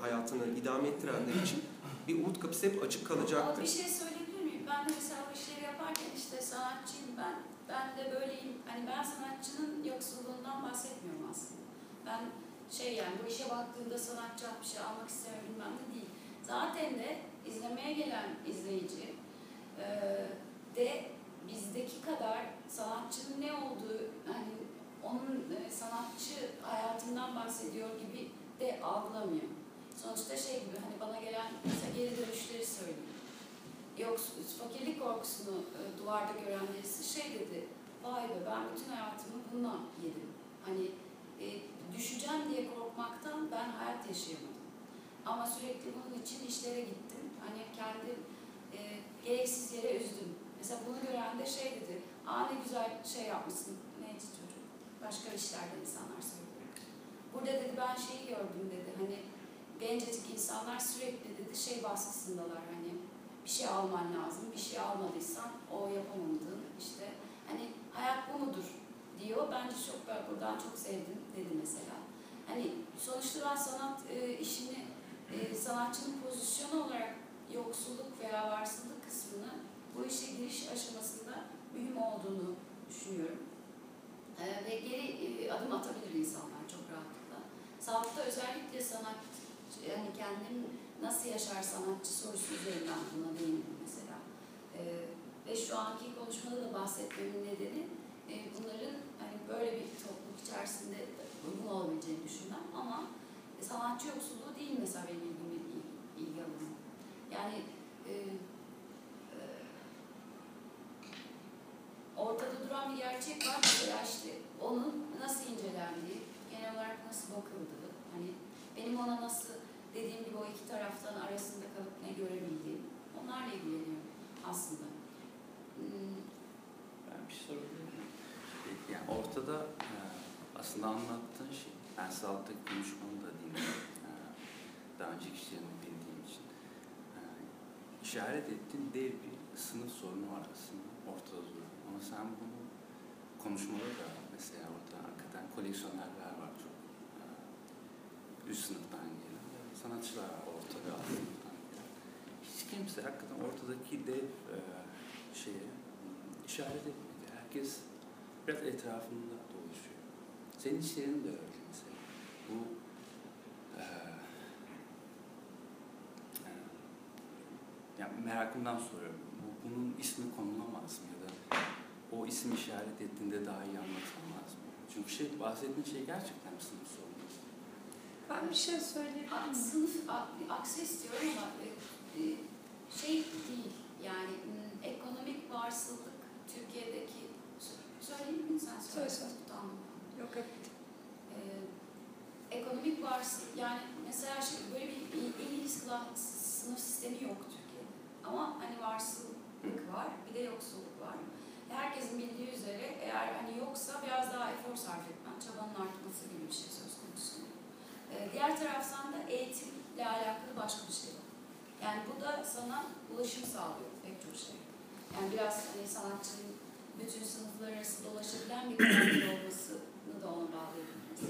hayatını idame ettirenler için bir umut kapısı hep açık kalacaktır. bir şey söyleyebilir miyim? Ben de mesela bu işleri yaparken işte sanatçıyım ben. Ben de böyleyim. Hani ben sanatçının yoksulluğundan bahsetmiyorum aslında. Ben şey yani bu işe baktığında sanatçı bir şey almak istemiyorum bilmem ne değil. Zaten de izlemeye gelen izleyici e, de bizdeki kadar sanatçının ne olduğu hani onun e, sanatçı hayatından bahsediyor gibi de algılamıyor. Sonuçta şey gibi hani bana gelen mesela geri dönüşleri söyleyeyim. Yoksul, fakirlik korkusunu e, duvarda gören birisi şey dedi. Vay be ben bütün hayatımı bununla yedim. Hani e, düşeceğim diye korkmaktan ben hayat yaşayamadım. Ama sürekli bunun için işlere gittim. Hani kendi e, gereksiz yere üzdüm. Mesela bunu gören de şey dedi. Aa ne güzel şey yapmışsın. Neydi çocuk? Başka işlerde insanlar söylüyor. Burada dedi ben şeyi gördüm dedi. Hani gencecik insanlar sürekli dedi şey baskısındalar hani bir şey alman lazım, bir şey almadıysan o yapamadığın işte hani hayat bu mudur diyor. Bence çok ben buradan çok sevdim dedi mesela. Hani sonuçta ben sanat e, işini e, sanatçının pozisyonu olarak yoksulluk veya varsılık kısmını bu işe giriş aşamasında mühim olduğunu düşünüyorum. E, ve geri e, adım atabilir insanlar çok rahatlıkla. Sağlıkta özellikle sanat yani kendim nasıl yaşar sanatçı sorusu üzerinden buna değindim mesela. Ee, ve şu anki konuşmada da bahsetmemin nedeni e, bunların hani böyle bir topluluk içerisinde uygun olabileceğini düşünmem ama e, sanatçı yoksulluğu değil mesela benim ilgimi il- ilgi. Yani e, e, ortada duran bir gerçek var mesela işte onun nasıl incelendiği, genel olarak nasıl bakıldığı, hani benim ona nasıl dediğim gibi o iki taraftan arasında kalıp ne görebildiğim onlarla ilgileniyorum aslında. Hmm, Ben bir miyim? Yani ortada e, aslında anlattığın şey, ben sağlıktaki konuşmanı da dinledim. E, Daha önceki. E, işaret ettiğin dev bir sınıf sorunu var aslında ortada duran. Ama sen bunu konuşmada da mesela orada hakikaten koleksiyonerler var çok. e, Üst sınıftan gelen sanatçılar var orta ve alt sınıftan gelen. Hiç kimse hakikaten ortadaki dev e, şeye işaret etmedi. Herkes biraz etrafında dolaşıyor. Senin işlerin de öyle mesela. Bu e, e, yani merakımdan soruyorum. Bu, bunun ismi konulamaz mı ya da o isim işaret ettiğinde daha iyi anlatılmaz mı? Çünkü şey bahsettiğin şey gerçekten bir sınıf sorunu. Ben bir şey a- miyim? sınıf a- akses diyorum ama e, e, şey değil yani hmm, ekonomik varsılık Türkiye'deki Sö- söyleyeyim mi sen söyle. Söyle. Utandım. Yok evet. Ee, ekonomik varsılık yani mesela şey, böyle bir İ- İngiliz sınıf sistemi yok Türkiye'de. Ama hani varsılık var, bir de yoksulluk var. Herkesin bildiği üzere eğer hani yoksa biraz daha efor sarf etmen, çabanın artması gibi bir şey söz konusu. Ee, diğer taraftan da eğitimle alakalı başka bir şey var. Yani bu da sana ulaşım sağlıyor pek çok şey. Yani biraz hani sanatçının bütün sınıflar arası dolaşabilen bir karakter olmasını da ona bağlayabiliriz.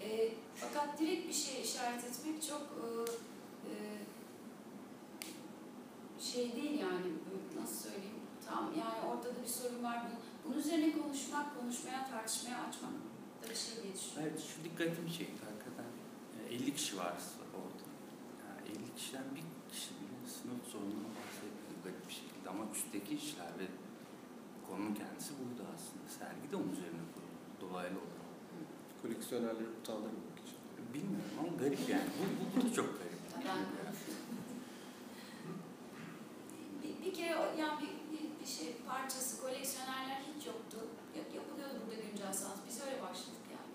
E, fakat direkt bir şeye işaret etmek çok e, şey değil yani nasıl söyleyeyim tam yani ortada bir sorun var bunun, bunun üzerine konuşmak, konuşmaya, tartışmaya açmak da bir şey diye düşünüyorum. Evet, şu dikkatimi çekti hakikaten. E, 50 kişi var orada. Yani 50 kişiden bir kişi bile sınıf sorunundan bahsetmiyor garip bir şekilde. Ama üstteki işler ve konunun kendisi burada aslında. Sergi de onun üzerine kurulu. Dolaylı olarak. Koleksiyonerleri utandırmamak için. Bilmiyorum ama garip yani. Bu, bu, bu da çok garip. Ben bir, kere yani bir, bir, bir şey parçası koleksiyonerler hiç yoktu. Yap, yapılıyordu burada güncel sanat. Biz öyle başladık yani.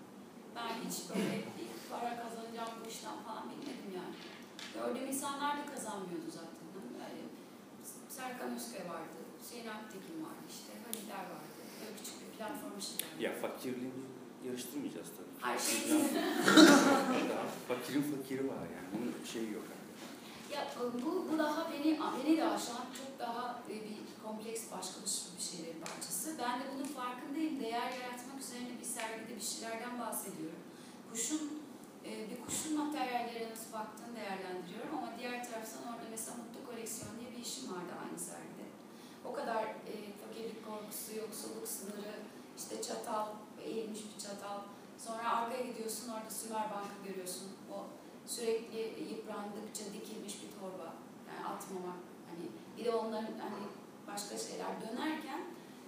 Ben hiç böyle bir para kazanacağım bu işten falan bilmedim yani. Gördüğüm insanlar da kazanmıyordu zaten. Yani Serkan Özkaya vardı, Hüseyin Aktekin vardı işte, Haliller vardı. Böyle küçük bir platform işte. Ya fakirliğini yarıştırmayacağız tabii. Her şey fakirin fakiri var yani. Bunun şeyi yok. Ya bu, bu daha beni, beni de aşan çok daha e, bir kompleks başka bir- bir şeylerin parçası. Ben de bunun farkındayım. Değer yaratmak üzerine bir sergide bir şeylerden bahsediyorum. Kuşun, e, bir kuşun materyallere nasıl baktığını değerlendiriyorum ama diğer taraftan orada mesela Mutlu Koleksiyon diye bir işim vardı aynı sergide. O kadar e, fakirlik korkusu, yoksulluk sınırı, işte çatal, eğilmiş bir çatal. Sonra arkaya gidiyorsun orada Sümer Bank'ı görüyorsun. O sürekli yıprandıkça dikilmiş bir torba. Yani atmamak. Hani bir de onların hani başka şeyler dönerken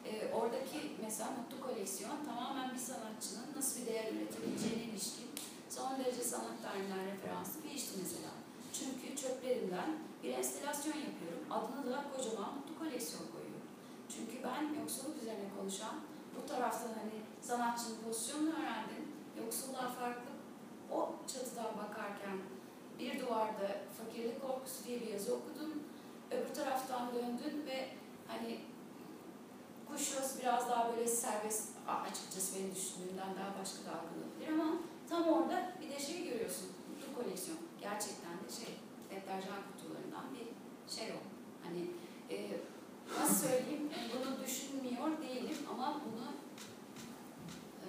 e, oradaki mesela mutlu koleksiyon tamamen bir sanatçının nasıl bir değer üretebileceğine ilişkin son derece sanat tarihinden referanslı bir işti mesela. Çünkü çöplerimden bir enstelasyon yapıyorum. Adını da kocaman mutlu koleksiyon koyuyorum. Çünkü ben yoksulluk üzerine konuşan bu taraftan hani sanatçının pozisyonunu öğrendim. Yoksulluğa farklı o çatıdan bakarken bir duvarda fakirlik korkusu diye bir yazı okudun. Öbür taraftan döndün ve hani kuş yuvası biraz daha böyle serbest açıkçası benim düşündüğümden daha başka da algılanabilir ama tam orada bir de şey görüyorsun. Mutlu koleksiyon. Gerçekten de şey deterjan kutularından bir şey o. Hani e, nasıl söyleyeyim bunu düşünmüyor değilim ama bunu e,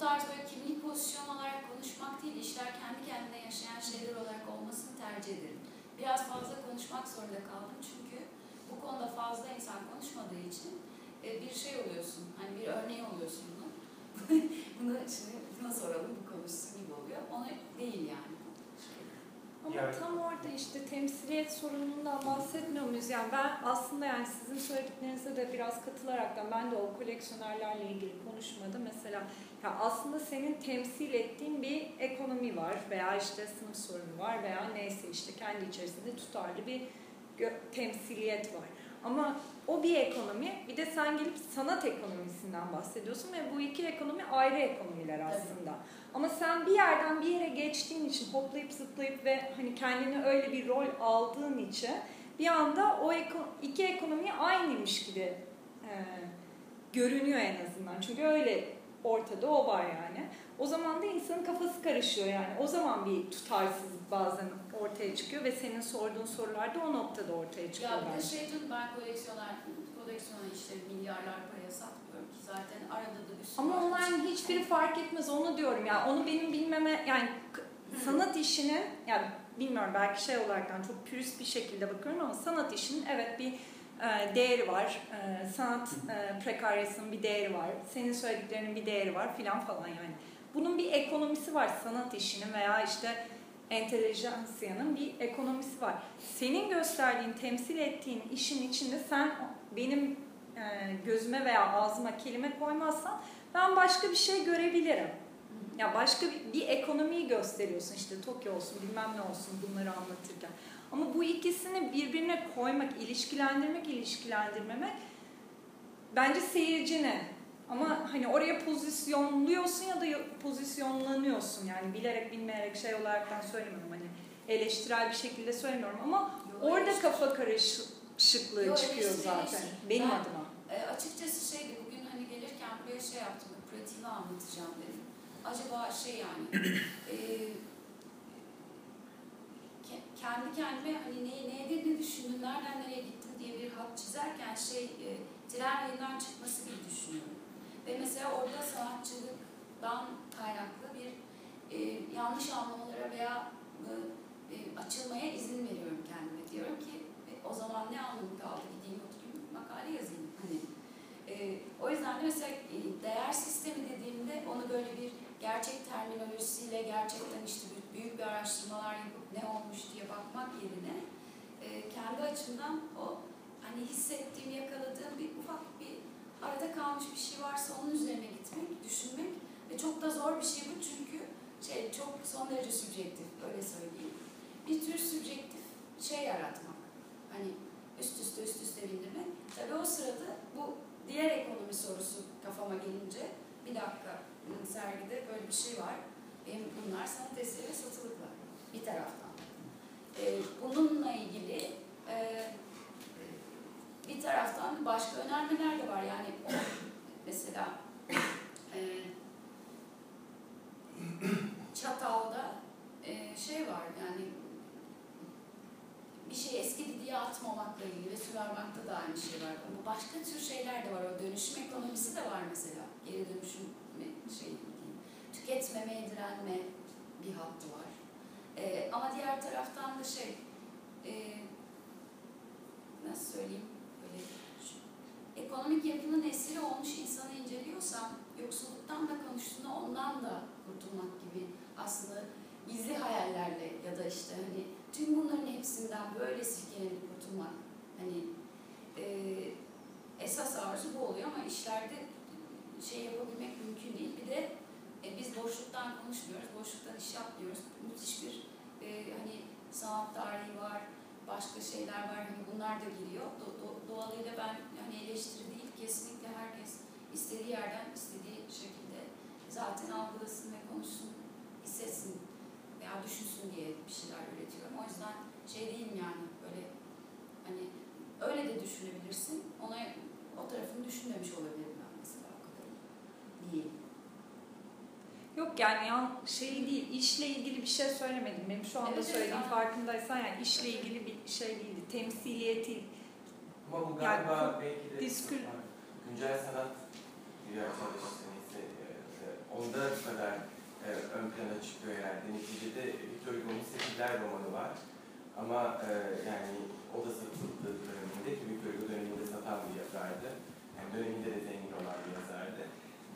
tarz böyle kimlik pozisyon olarak konuşmak değil, işler kendi kendine yaşayan şeyler olarak olmasını tercih ederim. Biraz fazla konuşmak zorunda kaldım çünkü bu konuda fazla insan konuşmadığı için e, bir şey oluyorsun, hani bir örneği oluyorsun bunun. Bunu şimdi buna soralım, bu konuşsun gibi oluyor. Onu değil yani. Ama Yani- tam orada işte temsiliyet sorunundan bahsetmiyor muyuz? Yani ben aslında yani sizin söylediklerinize de biraz katılaraktan ben de o koleksiyonerlerle ilgili konuşmadım. Mesela ya aslında senin temsil ettiğin bir ekonomi var veya işte sınıf sorunu var veya neyse işte kendi içerisinde tutarlı bir temsiliyet var. Ama o bir ekonomi, bir de sen gelip sanat ekonomisinden bahsediyorsun ve bu iki ekonomi ayrı ekonomiler aslında. Ama sen bir yerden bir yere geçtiğin için hoplayıp zıplayıp ve hani kendini öyle bir rol aldığın için bir anda o eko- iki ekonomi aynıymış gibi e, görünüyor en azından. Çünkü öyle ortada o var yani. O zaman da insanın kafası karışıyor yani. O zaman bir tutarsızlık bazen ortaya çıkıyor ve senin sorduğun sorular da o noktada ortaya çıkıyor Ya bir de şey dün ben koleksiyoner, koleksiyoner işleri milyarlar paraya satmıyorum ki zaten arada da bir sürü Ama onların hiçbiri fark etmez onu diyorum yani onu benim bilmeme yani sanat işinin yani bilmiyorum belki şey olaraktan çok pürüst bir şekilde bakıyorum ama sanat işinin evet bir değeri var. E, sanat e, prekaryasının bir değeri var. Senin söylediklerinin bir değeri var filan falan yani. Bunun bir ekonomisi var sanat işinin veya işte entelejansiyanın bir ekonomisi var. Senin gösterdiğin, temsil ettiğin işin içinde sen benim e, gözüme veya ağzıma kelime koymazsan ben başka bir şey görebilirim. Ya başka bir, bir ekonomiyi gösteriyorsun işte Tokyo olsun bilmem ne olsun bunları anlatırken. Ama bu ikisini birbirine koymak, ilişkilendirmek, ilişkilendirmemek bence seyircine. Ama hani oraya pozisyonluyorsun ya da pozisyonlanıyorsun yani bilerek bilmeyerek şey olaraktan söylemiyorum hani eleştirel bir şekilde söylemiyorum ama Yo, orada eleştiri- kafa karışıklığı Yo, çıkıyor zaten eleştiri. benim Ben- adıma. E, açıkçası şeydi bugün hani gelirken buraya şey yaptım, pratiğimi anlatacağım dedim. Acaba şey yani, e, kendi kendime hani ne, ne, ne düşündün, nereden nereye gittin diye bir hat çizerken şey, e, tren rayından çıkması gibi düşünüyorum. Ve mesela orada sanatçılık yoksulluktan kaynaklı bir e, yanlış anlamalara veya e, e, açılmaya izin veriyorum kendime. Diyorum ki e, o zaman ne anlamı kaldı gideyim oturayım makale yazayım. Hani, e, o yüzden de mesela e, değer sistemi dediğimde onu böyle bir gerçek terminolojisiyle gerçekten işte büyük bir araştırmalar yapıp ne olmuş diye bakmak yerine e, kendi açımdan o hani hissettiğim, yakaladığım bir ufak bir arada kalmış bir şey varsa onun üzerine gitmek, düşünmek ve çok da zor bir şey bu çünkü şey çok son derece subjektif öyle söyleyeyim. Bir tür subjektif şey yaratmak. Hani üst üste üst üste bindirmek. Tabii o sırada bu diğer ekonomi sorusu kafama gelince bir dakika sergide böyle bir şey var. Benim bunlar sanat eseri ve satılıklar bir taraftan. Ee, bununla ilgili e, bir taraftan başka önermeler de var. Yani o, mesela e, Çatal'da e, şey var yani bir şey eskidi diye atmamakla ilgili ve Sümerbank'ta da aynı şey var. Ama başka tür şeyler de var. O dönüşüm ekonomisi de var mesela. Geri dönüşüm şey diyeyim. Tüketmemeye direnme bir hattı var. E, ama diğer taraftan da şey e, nasıl söyleyeyim böyle ekonomik yapının esiri olmuş insanı inceliyorsam yoksulluktan da konuştuğunda ondan da kurtulmak gibi aslında gizli hayallerle ya da işte hani tüm bunların hepsinden böyle silkelenip kurtulmak hani e, esas arzu bu oluyor ama işlerde şey yapabilmek mümkün değil. Bir de e, biz boşluktan konuşmuyoruz, boşluktan iş yapmıyoruz. Müthiş bir e, hani sanat tarihi var, başka şeyler var. Hani bunlar da giriyor. Do, do, doğalıyla ben hani eleştiri değil, kesinlikle herkes istediği yerden, istediği şekilde zaten algılasın ve konuşsun, hissetsin veya düşünsün diye bir şeyler üretiyorum. O yüzden şey değilim yani böyle hani öyle de düşünebilirsin. Ona o tarafını düşünmemiş olabilirim ben mesela o kadar değil. Yok yani yan şey değil, işle ilgili bir şey söylemedim. Benim şu anda Evet, söylediğim farkındaysan yani işle ilgili bir şey değildi. Temsiliyeti Ama bu Yani galiba bu belki de diskurs- güncel sanat dünya çalıştığınızda onda bu kadar e, ön plana çıkıyor herhalde. Neticede Victor Hugo'nun Sefiller romanı var. Ama e, yani o da satıldı döneminde ki Victor Hugo döneminde satan bir yazardı. Yani döneminde de zengin olan bir yazardı.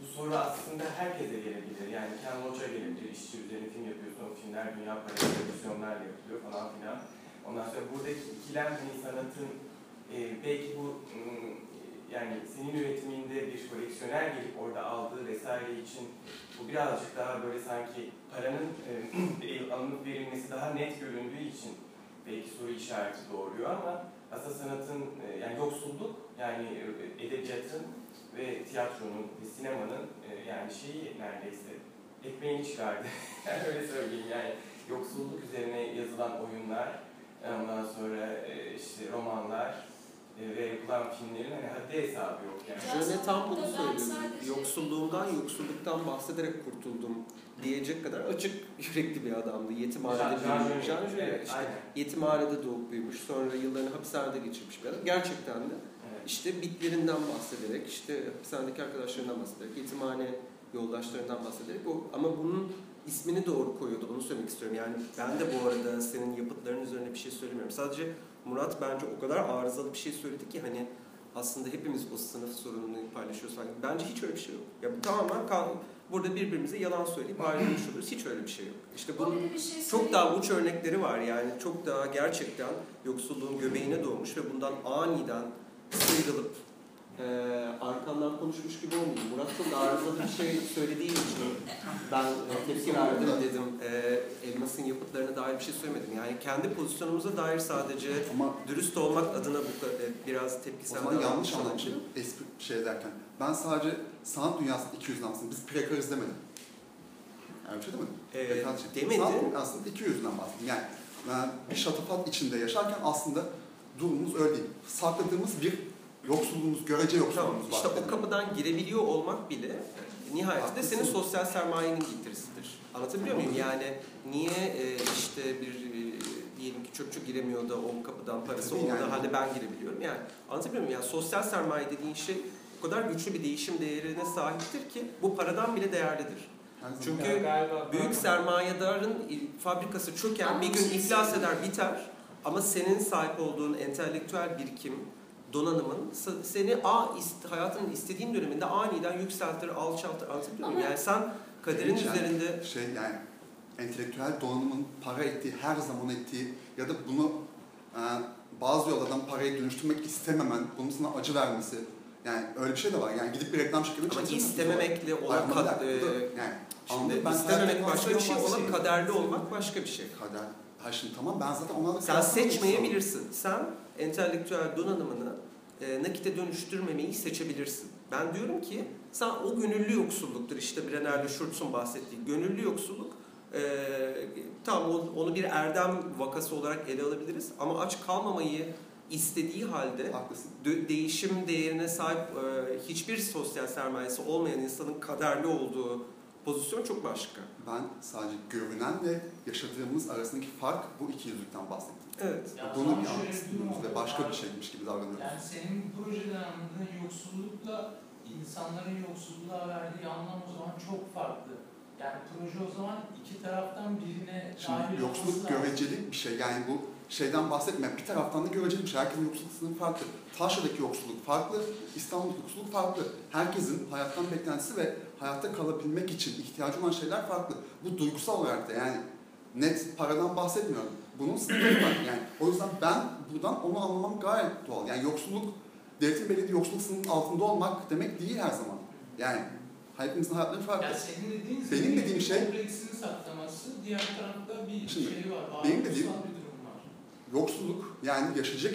Bu soru aslında herkese gelebilir. Yani Ken Loach'a gelebilir. İşçi üzerine film yapıyorsun, o filmler dünya parası televizyonlar yapılıyor falan filan. Ondan sonra buradaki ikilem hani sanatın e, belki bu ım, yani senin üretiminde bir koleksiyoner gelip orada aldığı vesaire için bu birazcık daha böyle sanki paranın e, alınıp verilmesi daha net göründüğü için belki soru işareti doğuruyor ama aslında sanatın e, yani yoksulluk yani edebiyatın ve tiyatronun ve sinemanın e, yani şeyi neredeyse ekmeğini çıkardı. yani öyle söyleyeyim yani yoksulluk üzerine yazılan oyunlar ondan sonra e, işte romanlar e, ve yapılan filmlerin hani haddi hesabı yok yani. Şöyle tam bunu söylüyorum. Yoksulluğumdan, yoksulluktan bahsederek kurtuldum diyecek kadar açık yürekli bir adamdı. Yetimhanede Jean- Jean büyümüş. Jean evet, işte aynen. yetimhanede doğup büyümüş. Sonra yıllarını hapishanede geçirmiş bir adam. Gerçekten de. İşte bitlerinden bahsederek, işte hapishanedeki arkadaşlarından bahsederek, yetimhane yoldaşlarından bahsederek o ama bunun ismini doğru koyuyordu. Onu söylemek istiyorum. Yani ben de bu arada senin yapıtların üzerine bir şey söylemiyorum. Sadece Murat bence o kadar arızalı bir şey söyledi ki hani aslında hepimiz o sınıf sorununu paylaşıyoruz falan. Bence hiç öyle bir şey yok. Ya tamamen kal- burada birbirimize yalan söyleyip ayrılmış oluyoruz. Hiç öyle bir şey yok. İşte bunun şey çok daha uç örnekleri var yani çok daha gerçekten yoksulluğun göbeğine doğmuş ve bundan aniden sıyrılıp e, arkamdan konuşmuş gibi olmayayım. Murat'ın da arızalı bir şey söylediği için ben tepki verdim dedim. E, Elmas'ın yapıtlarına dair bir şey söylemedim. Yani kendi pozisyonumuza dair sadece Ama dürüst olmak adına bu e, biraz tepki o zaman yanlış anlamışım espri şey derken. Ben sadece sanat dünyasının 200 aslında biz prekariz demedim. Yani bir şey demedim. E, şey. demedi. Sanat dünyasının 200'ünden bahsettim. Yani, yani bir şatafat içinde yaşarken aslında durumumuz öyle değil. Sakladığımız bir yoksulluğumuz, görece Tamam, yoksulluğumuz var. işte dedim. o kapıdan girebiliyor olmak bile nihayetinde Haklısın. senin sosyal sermayenin getirisidir. Anlatabiliyor muyum? Yani niye e, işte bir e, diyelim ki çöpçü giremiyor da o kapıdan parası Tabii olmadığı yani. halde ben girebiliyorum. Yani anlatabiliyor muyum? Yani sosyal sermaye dediğin şey o kadar güçlü bir değişim değerine sahiptir ki bu paradan bile değerlidir. Zaman. Çünkü galiba büyük sermayedarın fabrikası çöken bir gün iflas eder biter ama senin sahip olduğun entelektüel birikim, donanımın seni a ist- hayatının istediğin döneminde aniden yükseltir, alçaltır, anlatabiliyor muyum? Yani sen kaderin Yani üzerinde şey yani entelektüel donanımın para ettiği, her zaman ettiği ya da bunu e, bazı yollardan paraya dönüştürmek istememen, bunun sana acı vermesi. Yani öyle bir şey de var. Yani gidip bir reklam şirketine ama istememekle olan e, yani şimdi istememek başka bir şey, ona kaderli olmak başka bir şey. Kader. Ha şimdi tamam ben zaten onlarla Sen seçmeyebilirsin. Sen entelektüel donanımını e, nakite dönüştürmemeyi seçebilirsin. Ben diyorum ki sen o gönüllü yoksulluktur işte Brenner'le Schurtz'un bahsettiği gönüllü yoksulluk e, tamam o- onu bir erdem vakası olarak ele alabiliriz ama aç kalmamayı istediği halde Haklısın. dö- değişim değerine sahip e, hiçbir sosyal sermayesi olmayan insanın kaderli olduğu pozisyon çok başka. Ben sadece görünen ve yaşadığımız arasındaki fark bu iki yüzlükten bahsettim. Evet. Ya Bunu bir yansıtıyoruz ve başka bir şeymiş gibi davranıyoruz. Yani senin projeden anladığın yoksullukla insanların yoksulluğa verdiği anlam o zaman çok farklı. Yani proje o zaman iki taraftan birine Şimdi dahil yoksulluk olması lazım. göreceli bir şey. Yani bu şeyden bahsetme. Bir taraftan da göreceli bir şey. Herkesin yoksulluk farklı. Taşra'daki yoksulluk farklı. İstanbul'daki yoksulluk farklı. Herkesin hayattan beklentisi ve hayatta kalabilmek için ihtiyacı olan şeyler farklı. Bu duygusal olarak da yani net paradan bahsetmiyorum. Bunun sınırları var. Yani o yüzden ben buradan onu anlamam gayet doğal. Yani yoksulluk, devletin belirlediği yoksulluk sınırının altında olmak demek değil her zaman. Yani hepimizin hayatları farklı. Yani senin dediğin Benim zihnin dediğim şey- kompleksini saklaması, diğer tarafta bir Şimdi, şey var. benim varoluşsal dediğim- bir durum var. Yoksulluk yani yaşayacak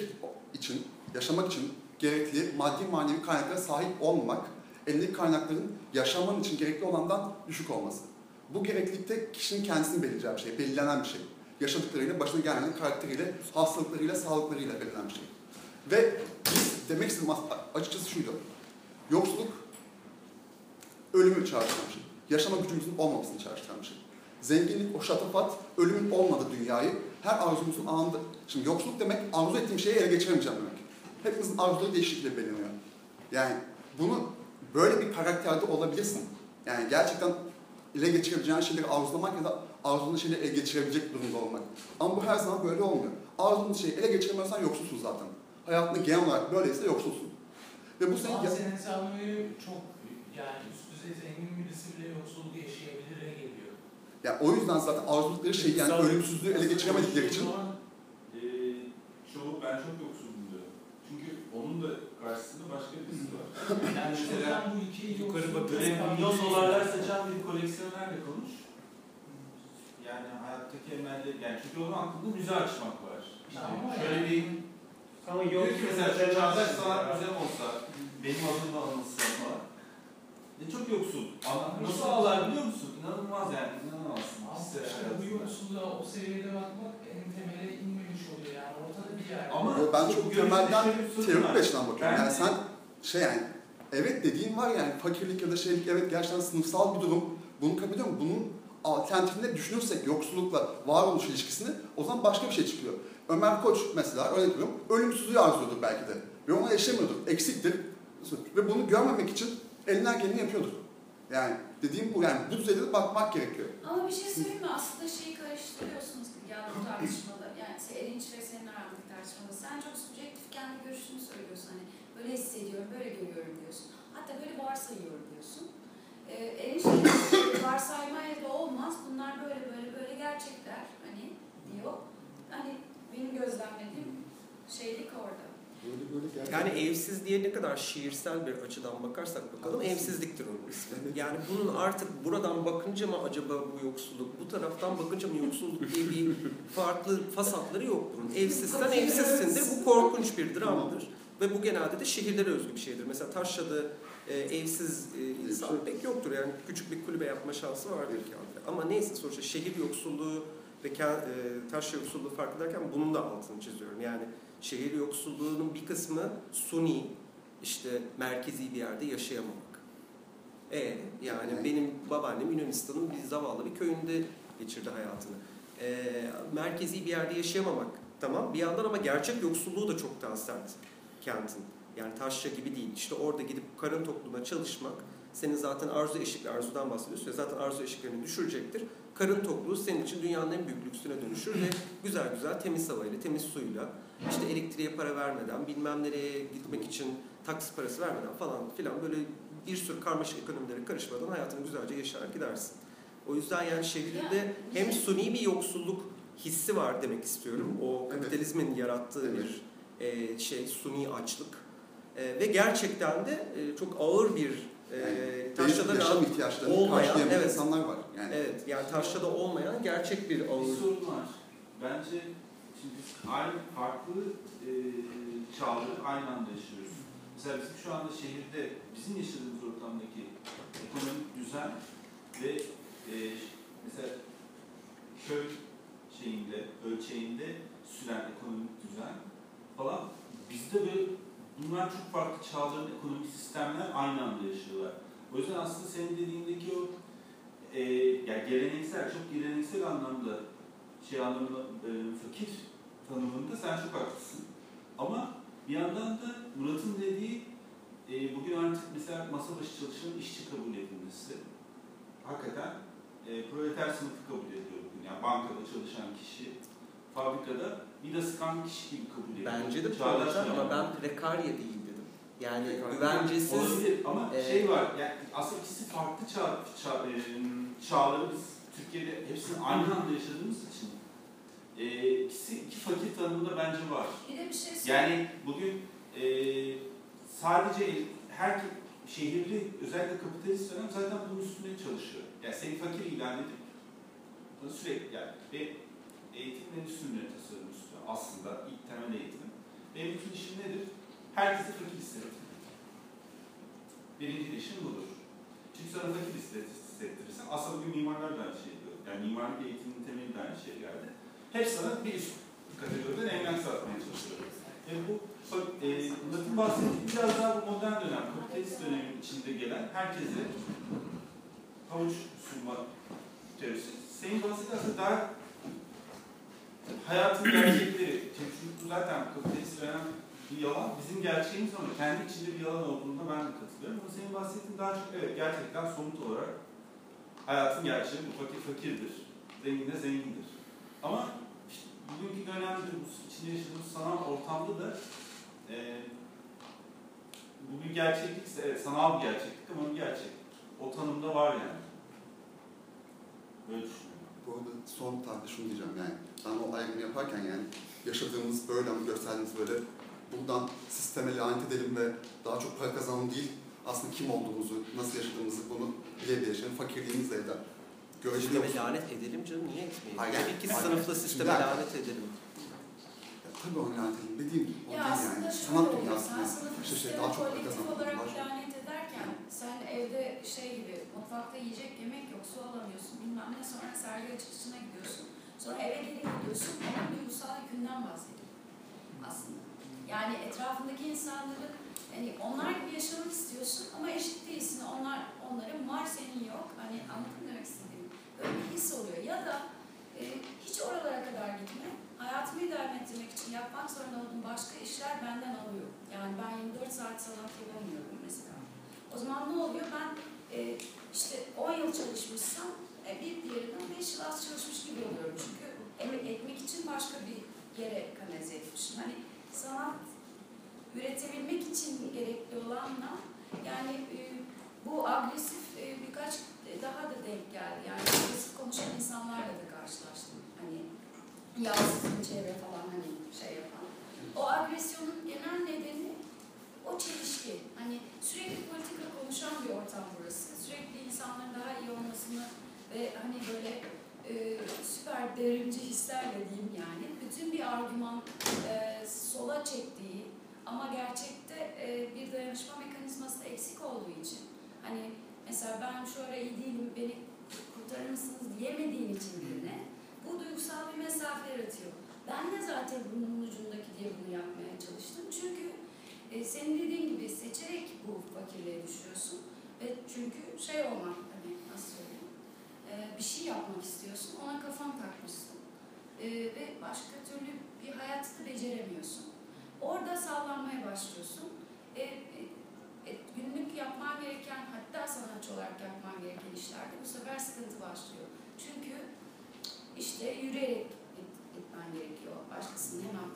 için, yaşamak için gerekli maddi manevi kaynaklara sahip olmamak, elindeki kaynakların yaşaman için gerekli olandan düşük olması. Bu gereklilikte kişinin kendisini belirleyeceği bir şey, belirlenen bir şey. Yaşadıklarıyla, başına gelen karakteriyle, hastalıklarıyla, sağlıklarıyla belirlenen bir şey. Ve biz demek istediğim as- açıkçası şuydu. Yoksulluk ölümü çağrıştıran bir şey. Yaşama gücümüzün olmamasını çağrıştıran bir şey. Zenginlik, o şatafat, ölümün olmadığı dünyayı her arzumuzun anında... Şimdi yoksulluk demek arzu ettiğim şeyi ele geçiremeyeceğim demek. Hepimizin arzuları değişiklikle belirleniyor. Yani bunu böyle bir karakterde olabilirsin. Yani gerçekten ele geçirebileceğin şeyleri arzulamak ya da arzuladığın şeyleri ele geçirebilecek durumda olmak. Ama bu her zaman böyle olmuyor. Arzuladığın şeyi ele geçiremiyorsan yoksulsun zaten. Hayatında genel olarak böyleyse yoksulsun. Ve bu senin... Hesabına göre çok yani üst düzey zengin birisi bile yoksulluk yaşayabilir geliyor. Yani o yüzden zaten arzuladıkları şeyi yani ölümsüzlüğü ele geçiremedikleri için zaman, eee, çoğu ben çok yoksuldum diyor. Çünkü onun da karşısında başka birisi var. Yani Mesela bu iki yukarı bakıyor. Böyle arasında milyon bir koleksiyonerle konuş. Yani hayattaki emelleri, yani çünkü onun aklında müze açmak var. İşte Ama şöyle yani- bir Ama yok ki mesela şu çağdaş sanat müzem olsa, benim adımla anılsa falan. E çok yoksul. Ama nasıl ağlar biliyor musun? İnanılmaz yani, inanamazsın. Abi Kişisel işte bu yoksulluğa o seviyede bakmak en temele inmemiş oluyor yani ortada bir yer. Ama Yo, ben çok temelden teorik açıdan bakıyorum. Yani sen şey yani evet dediğin var yani fakirlik ya da şeylik evet gerçekten sınıfsal bir durum. Bunu kabul ediyorum. Bunun alternatifini düşünürsek yoksullukla varoluş ilişkisini o zaman başka bir şey çıkıyor. Ömer Koç mesela örnek veriyorum ölümsüzlüğü arzuluyordur belki de. Ve ona erişemiyordur. Eksiktir. Ve bunu görmemek için elinden geleni yapıyordur. Yani dediğim bu yani bu düzeyde de bakmak gerekiyor. Ama bir şey söyleyeyim mi? Aslında şeyi karıştırıyorsunuz gibi ya bu tartışmada. Yani Erinç ve senin arandaki tartışmada. Sen çok subjektif kendi görüşünü söylüyorsun. Hani böyle hissediyorum, böyle görüyorum diyorsun. Hatta böyle varsayıyorum diyorsun. Ee, Erinç de varsaymayla da olmaz. Bunlar böyle böyle böyle gerçekler. Hani diyor. Hani benim gözlemlediğim şeylik orada. Böyle böyle gerçekten. Yani evsizliğe ne kadar şiirsel bir açıdan bakarsak bakalım evsizliktir onun ismi. Yani bunun artık buradan bakınca mı acaba bu yoksulluk, bu taraftan bakınca mı yoksulluk diye bir farklı fasatları yok bunun. Evsizsen evsizsindir. Bu korkunç bir dramdır. Ve bu genelde de şehirlere özgü bir şeydir. Mesela Taşra'da e, evsiz e, insan pek yoktur. Yani küçük bir kulübe yapma şansı vardır ki. Ama neyse sonuçta şehir yoksulluğu ve e, Taşra yoksulluğu fark ederken bunun da altını çiziyorum. Yani şehir yoksulluğunun bir kısmı suni, işte merkezi bir yerde yaşayamamak. E yani Evet. benim babaannem Yunanistan'ın bir zavallı bir köyünde geçirdi hayatını. E, merkezi bir yerde yaşayamamak tamam bir yandan ama gerçek yoksulluğu da çok daha sert kentin. Yani Taşra gibi değil. İşte orada gidip karın tokluğuna çalışmak senin zaten arzu eşikleri, arzudan bahsediyorsun ya zaten arzu eşiklerini düşürecektir. Karın tokluğu senin için dünyanın en büyük lüksüne dönüşür ve güzel güzel temiz havayla, temiz suyla, işte elektriğe para vermeden, bilmem nereye gitmek için taksi parası vermeden falan filan böyle bir sürü karmaşık ekonomilere karışmadan hayatını güzelce yaşayarak gidersin. O yüzden yani şehirde hem suni bir yoksulluk hissi var demek istiyorum. O kapitalizmin yarattığı bir e, şey suni açlık. E, ve gerçekten de e, çok ağır bir e, Yani taşrada yaşam ihtiyaçlarını olmayan, karşılayan evet. insanlar var. Yani Evet, yani taşrada olmayan gerçek bir ağır. Bir sorun var. Bence şimdi biz aynı farklı e, çağları aynı anda yaşıyoruz. Mesela bizim şu anda şehirde bizim yaşadığımız ortamdaki ekonomik düzen ve e, mesela köy şeyinde, ölçeğinde süren ekonomik düzen falan bizde böyle bunlar çok farklı çağların ekonomik sistemler aynı anda yaşıyorlar. O yüzden aslında senin dediğindeki o e, yani geleneksel, çok geleneksel anlamda şey anlamda e, fakir tanımında sen çok haklısın. Ama bir yandan da Murat'ın dediği e, bugün artık mesela masa başı çalışan işçi kabul edilmesi hakikaten e, proleter sınıfı kabul ediyor bugün. Yani bankada çalışan kişi, fabrikada vida sıkan kişi gibi kabul ediyor. Bence de Çağdaş ama ben prekarya değil dedim. Yani Prekarya. güvencesiz Olabilir ama e, şey var, yani aslında ikisi farklı çağ, çağ, e, çağları biz Türkiye'de hepsini aynı anda yaşadığımız için e, ikisi iki fakir tanımında bence var. Bir de bir şey söyleyeyim. Yani bugün e, sadece her şehirli özellikle kapitalist dönem zaten bunun üstüne çalışıyor. Yani seni fakir ilan edip sürekli yani ve eğitim endüstrisinin tasarım üstüne aslında ilk temel eğitim. Benim bütün işim nedir? Herkesi fakir hissettirmek. Birinci işim budur. Çünkü sana fakir hissettirirsem aslında bugün mimarlar da aynı şey diyor. Yani mimarlık eğitiminin temeli de aynı şey geldi. Hep sana bir üst kategoriden emlak satmaya çalışıyor. Yani bu e, Murat'ın bahsettiği biraz daha bu modern dönem, kapitalist dönemin içinde gelen herkese havuç sunma teorisi. Senin bahsettiğin aslında daha hayatın gerçekleri. Çünkü zaten kapitalist dönem bir yalan, bizim gerçeğimiz ama kendi içinde bir yalan olduğunda ben de katılıyorum. Ama senin bahsettiğin daha çok evet gerçekten somut olarak hayatın gerçeği bu fakir fakirdir, zengin de zengindir. Ama işte bugünkü dönemde bu içinde yaşadığımız sanal ortamda da e, bu bir gerçeklikse evet sanal bir gerçeklik ama bir gerçek. O tanımda var yani. Böyle düşünüyorum. Bu arada son tarzda şunu diyeceğim yani. Ben o ayrımı yaparken yani yaşadığımız böyle ama gösterdiğimiz böyle buradan sisteme lanet edelim ve daha çok para kazanalım değil aslında kim olduğumuzu, nasıl yaşadığımızı bunu bile bile yaşayalım. Fakirliğimizle de görebiliyor sisteme musun? lanet edelim canım niye etmeyelim? Hayır, Yani yani- iki hayır. sınıfla Şimdi sisteme ben- lanet edelim. Ya, tabii onu lanet edelim dediğim gibi. Ya aslında yani. şöyle Sanat oluyor. Sen sınıf işte sistemi daha çok para kolektif olarak lanet sen evde şey gibi mutfakta yiyecek yemek yok, su alamıyorsun bilmem ne sonra sergi açılışına gidiyorsun. Sonra eve geri gidiyorsun onun duygusal yükünden bahsediyor aslında. Yani etrafındaki insanların hani onlar gibi yaşamak istiyorsun ama eşit değilsin. Onlar onların var senin yok. Hani anladın demek istediğimi? Böyle bir his oluyor. Ya da e, hiç oralara kadar gitme. Hayatımı idame ettirmek için yapmak zorunda olduğum başka işler benden alıyor. Yani ben 24 saat sanat yapamıyorum. O zaman ne oluyor? Ben e, işte 10 yıl çalışmışsam e, bir diğerinden 5 yıl az çalışmış gibi oluyorum. Çünkü emek etmek için başka bir yere kanalize etmişim. Hani sanat üretebilmek için gerekli olanla yani e, bu agresif e, birkaç daha da denk geldi. Yani agresif konuşan insanlarla da karşılaştım. Hani yalnızlık çevre falan hani şey yapan. O agresyonun genel nedeni o çelişki. Hani sürekli politika konuşan bir ortam burası. Sürekli insanların daha iyi olmasını ve hani böyle e, süper devrimci hislerle diyeyim yani. Bütün bir argüman e, sola çektiği ama gerçekte e, bir dayanışma mekanizması da eksik olduğu için hani mesela ben şu ara iyi değilim beni kurtarır mısınız diyemediğin için birine bu duygusal bir mesafe yaratıyor. Ben de zaten bunun ucundaki diye bunu yapmaya çalıştım. Çünkü e, senin dediğin gibi seçerek bu fakirliğe düşüyorsun. Ve çünkü şey olmak hani nasıl söyleyeyim e, bir şey yapmak istiyorsun ona kafan takmışsın. E, ve başka türlü bir hayatı beceremiyorsun. Orada sallanmaya başlıyorsun. E, e, E, günlük yapman gereken, hatta sanatçı olarak yapman gereken işlerde bu sefer sıkıntı başlıyor. Çünkü işte yürüyerek git- gitmen gerekiyor. Başkasının hemen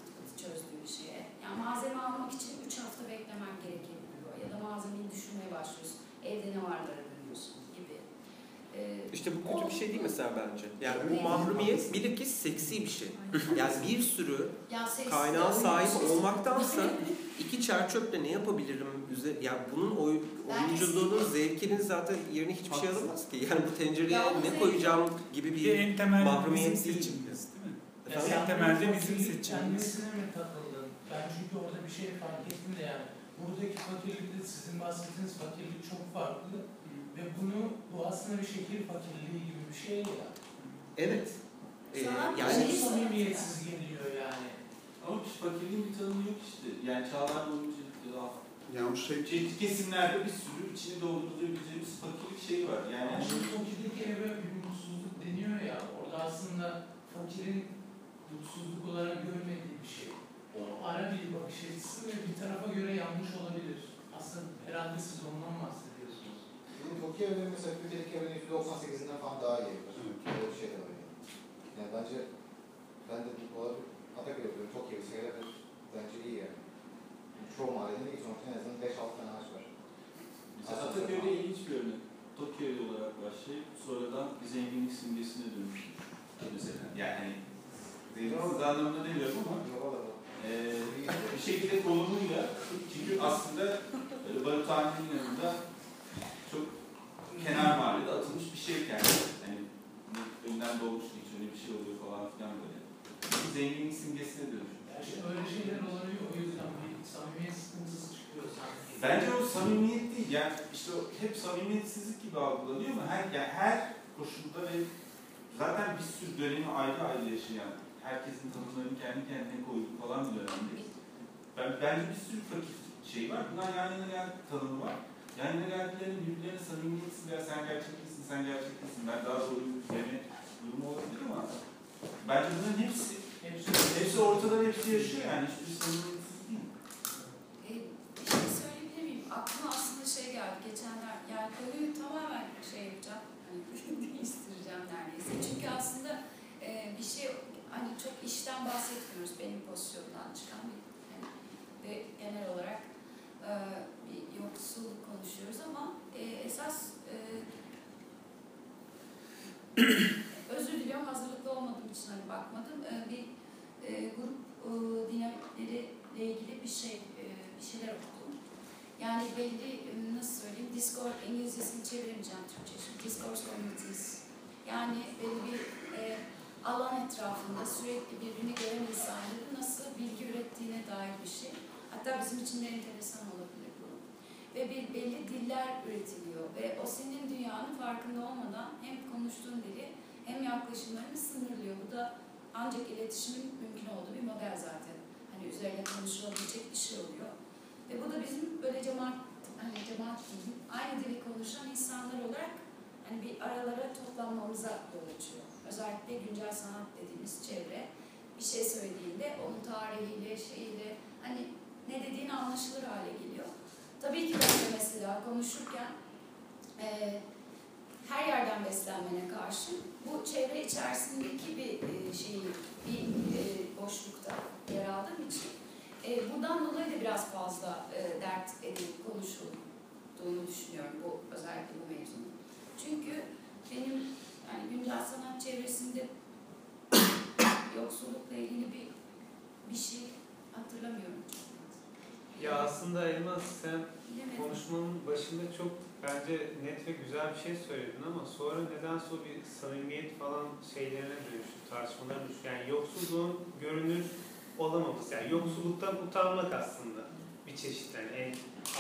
pıt pıt çözdüğü bir şeye. Yani malzeme almak için 3 hafta beklemen gerekebiliyor. Ya da malzemeyi düşünmeye başlıyorsun. Evde ne varlara dönüyorsun gibi. Ee, İşte bu kötü bir şey değil mesela bence. Yani bu mahrumiyet bilakis seksi bir şey. Yani bir sürü ya kaynağa sahip olmaktansa iki çerçöple ne yapabilirim? Yani bunun oy, oyunculuğunun zevkinin zaten yerine hiçbir şey alamaz ki. Yani bu tencereye Ya ne koyacağım gibi Bir en mahrumiyet değil. Efendim? En temelde bizim Fakirlik seçimimiz. Kendisine mi takıldın? Ben çünkü orada bir şey fark ettim de yani. Buradaki fakirlikle sizin bahsettiğiniz fakirlik çok farklı. Ve bunu, bu aslında bir şehir fakirliği gibi bir şey ya. Evet. Ee, Sanat yani şey- samimiyetsiz geliyor yani. Ama fakirliğin bir tanımı yok işte. Yani çağlar boyunca Yani o şey çeşitli kesimlerde bir sürü içini doldurabileceğimiz fakirlik şeyi var. Yani Yani şimdi fakirdeki eve bir mutsuzluk deniyor ya. Orada aslında fakirin mutsuzluk olarak görmediği bir şey. O ara bir bakış açısı ve bir tarafa göre yanlış olabilir. Aslında herhalde siz ondan bahsediyorsunuz. Bizim Tokyo evleri mesela Türkiye'deki evlerin %98'inden falan daha iyi evler. Öyle bir şey de var yani. Yani bence ben de bu olabilir. Ataköy'de yapıyorum. Tokyo evleri bence iyi yani. Çoğu mahallede iyi sonuçta en azından 5-6 tane ağaç var. Mesela Ataköy'de ilginç bir örnek. Tokyo olarak başlayıp sonradan bir zenginlik simgesine dönüşmüş. Mesela yani hani zenginlik anlamında demiyorum ama eee bir şekilde konumuyla çünkü aslında e, Baruthane'nin yanında çok kenar mahallede atılmış bir şey kendi. Hani önden doğmuş hiç öyle bir şey oluyor falan filan böyle. Zenginlik simgesine dönüşmüş. Yani işte öyle şeyler olabiliyor. O yüzden bir samimiyet sıkıntısı çıkıyor sanki. Bence o samimiyet değil. Yani işte hep samimiyetsizlik gibi algılanıyor ama her, yani her koşulda ve zaten bir sürü dönemi ayrı ayrı yaşayan, herkesin tanımlarını kendi kendine koyduğu falan bir dönemde. Ben, bence bir sürü fakir şey var. Bunlar yan yana gel tanımı var. Yan yana geldiklerinde birbirlerine samimiyetsiz ya sen gerçek değilsin, sen gerçek değilsin. Ben daha doğru deme durumu olabilir ama bence bunların hepsi Hepsi hepsi ortada hepsi yaşıyor yani. Hiçbir samimiyetsiz değil. E, bir şey söyleyebilir miyim? Aklıma aslında şey geldi geçenler. Yani konuyu tamamen şey yapacağım. Hani değiştireceğim neredeyse. Çünkü aslında e, bir şey hani çok işten bahsetmiyoruz benim pozisyonumdan çıkan bir hani, ve genel olarak e, bir yoksulluk konuşuyoruz ama e, esas e, özür diliyorum hazırlıklı olmadığım için hani bakmadım. E, bir e, grup e, dinamikleriyle ilgili bir şey e, bir şeyler okudum. Yani belli nasıl söyleyeyim Discord İngilizcesini çeviremeyeceğim Türkçe şimdi. Discourse communities. Yani belli bir alan etrafında sürekli birbirini gören insanların nasıl bilgi ürettiğine dair bir şey. Hatta bizim için de enteresan olabilir bu. Ve bir belli diller üretiliyor ve o senin dünyanın farkında olmadan hem konuştuğun dili hem yaklaşımlarını sınırlıyor. Bu da ancak iletişimin mümkün olduğu bir model zaten. Hani üzerine konuşulabilecek bir şey oluyor. Ve bu da bizim böyle cemaat, hani cemaat değil, aynı dili konuşan insanlar olarak hani bir aralara toplanmamıza yol açıyor. Özellikle güncel sanat dediğimiz çevre bir şey söylediğinde onun tarihiyle, şeyiyle hani ne dediğin anlaşılır hale geliyor. Tabii ki ben de mesela konuşurken eee her yerden beslenmene karşı bu çevre içerisindeki bir e, şeyi, bir e, boşlukta yer aldığım için e, buradan dolayı da biraz fazla e, dert edilip konuşulduğunu düşünüyorum bu özellikle bu mevzunun. Çünkü benim yani güncel sanat çevresinde yoksullukla ilgili bir bir şey hatırlamıyorum. Ya aslında Elmas sen Bilemedim. konuşmanın başında çok bence net ve güzel bir şey söyledin ama sonra nedense o bir samimiyet falan şeylerine dönüştü, tartışmalara dönüştü. Yani yoksulluğun görünür olamaması, yani yoksulluktan utanmak aslında bir çeşit yani en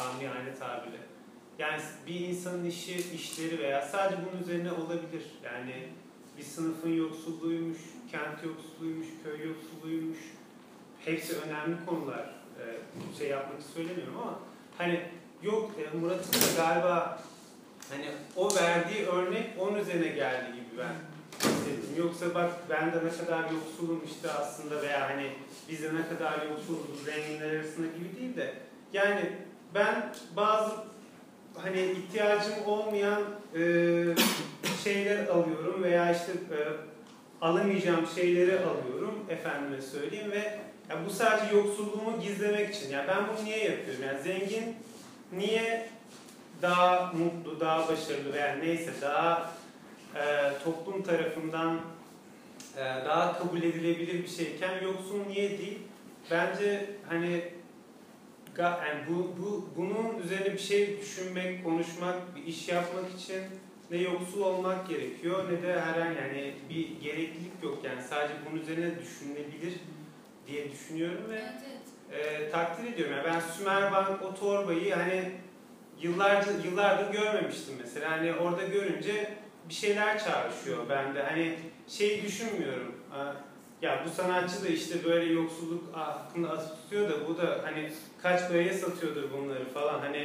amiyane tabirle. Yani bir insanın işi, işleri veya sadece bunun üzerine olabilir. Yani bir sınıfın yoksulluğuymuş, kent yoksulluğuymuş, köy yoksulluğuymuş. Hepsi önemli konular. Ee, şey yapmak söylemiyorum ama hani yok e, Murat'ın da galiba hani o verdiği örnek onun üzerine geldi gibi ben hissettim. Yoksa bak ben de ne kadar yoksulum işte aslında veya hani biz de ne kadar yoksuluz zenginler arasında gibi değil de yani ben bazı hani ihtiyacım olmayan e, şeyler alıyorum veya işte e, alamayacağım şeyleri alıyorum efendime söyleyeyim ve ya bu sadece yoksulluğumu gizlemek için. Yani ben bunu niye yapıyorum? Yani zengin niye daha mutlu, daha başarılı veya neyse daha e, toplum tarafından e, daha kabul edilebilir bir şeyken yoksul niye değil? Bence hani yani bu, bu bunun üzerine bir şey düşünmek, konuşmak, bir iş yapmak için ne yoksul olmak gerekiyor ne de herhangi yani bir gereklilik yok yani sadece bunun üzerine düşünülebilir diye düşünüyorum ve e, takdir ediyorum. Yani ben Sümerbank o torbayı hani yıllarca yıllardır görmemiştim mesela. Hani orada görünce bir şeyler çağrışıyor bende. Hani şey düşünmüyorum. ha, Ya bu sanatçı da işte böyle yoksulluk hakkında tutuyor da bu da hani kaç paraya satıyordur bunları falan hani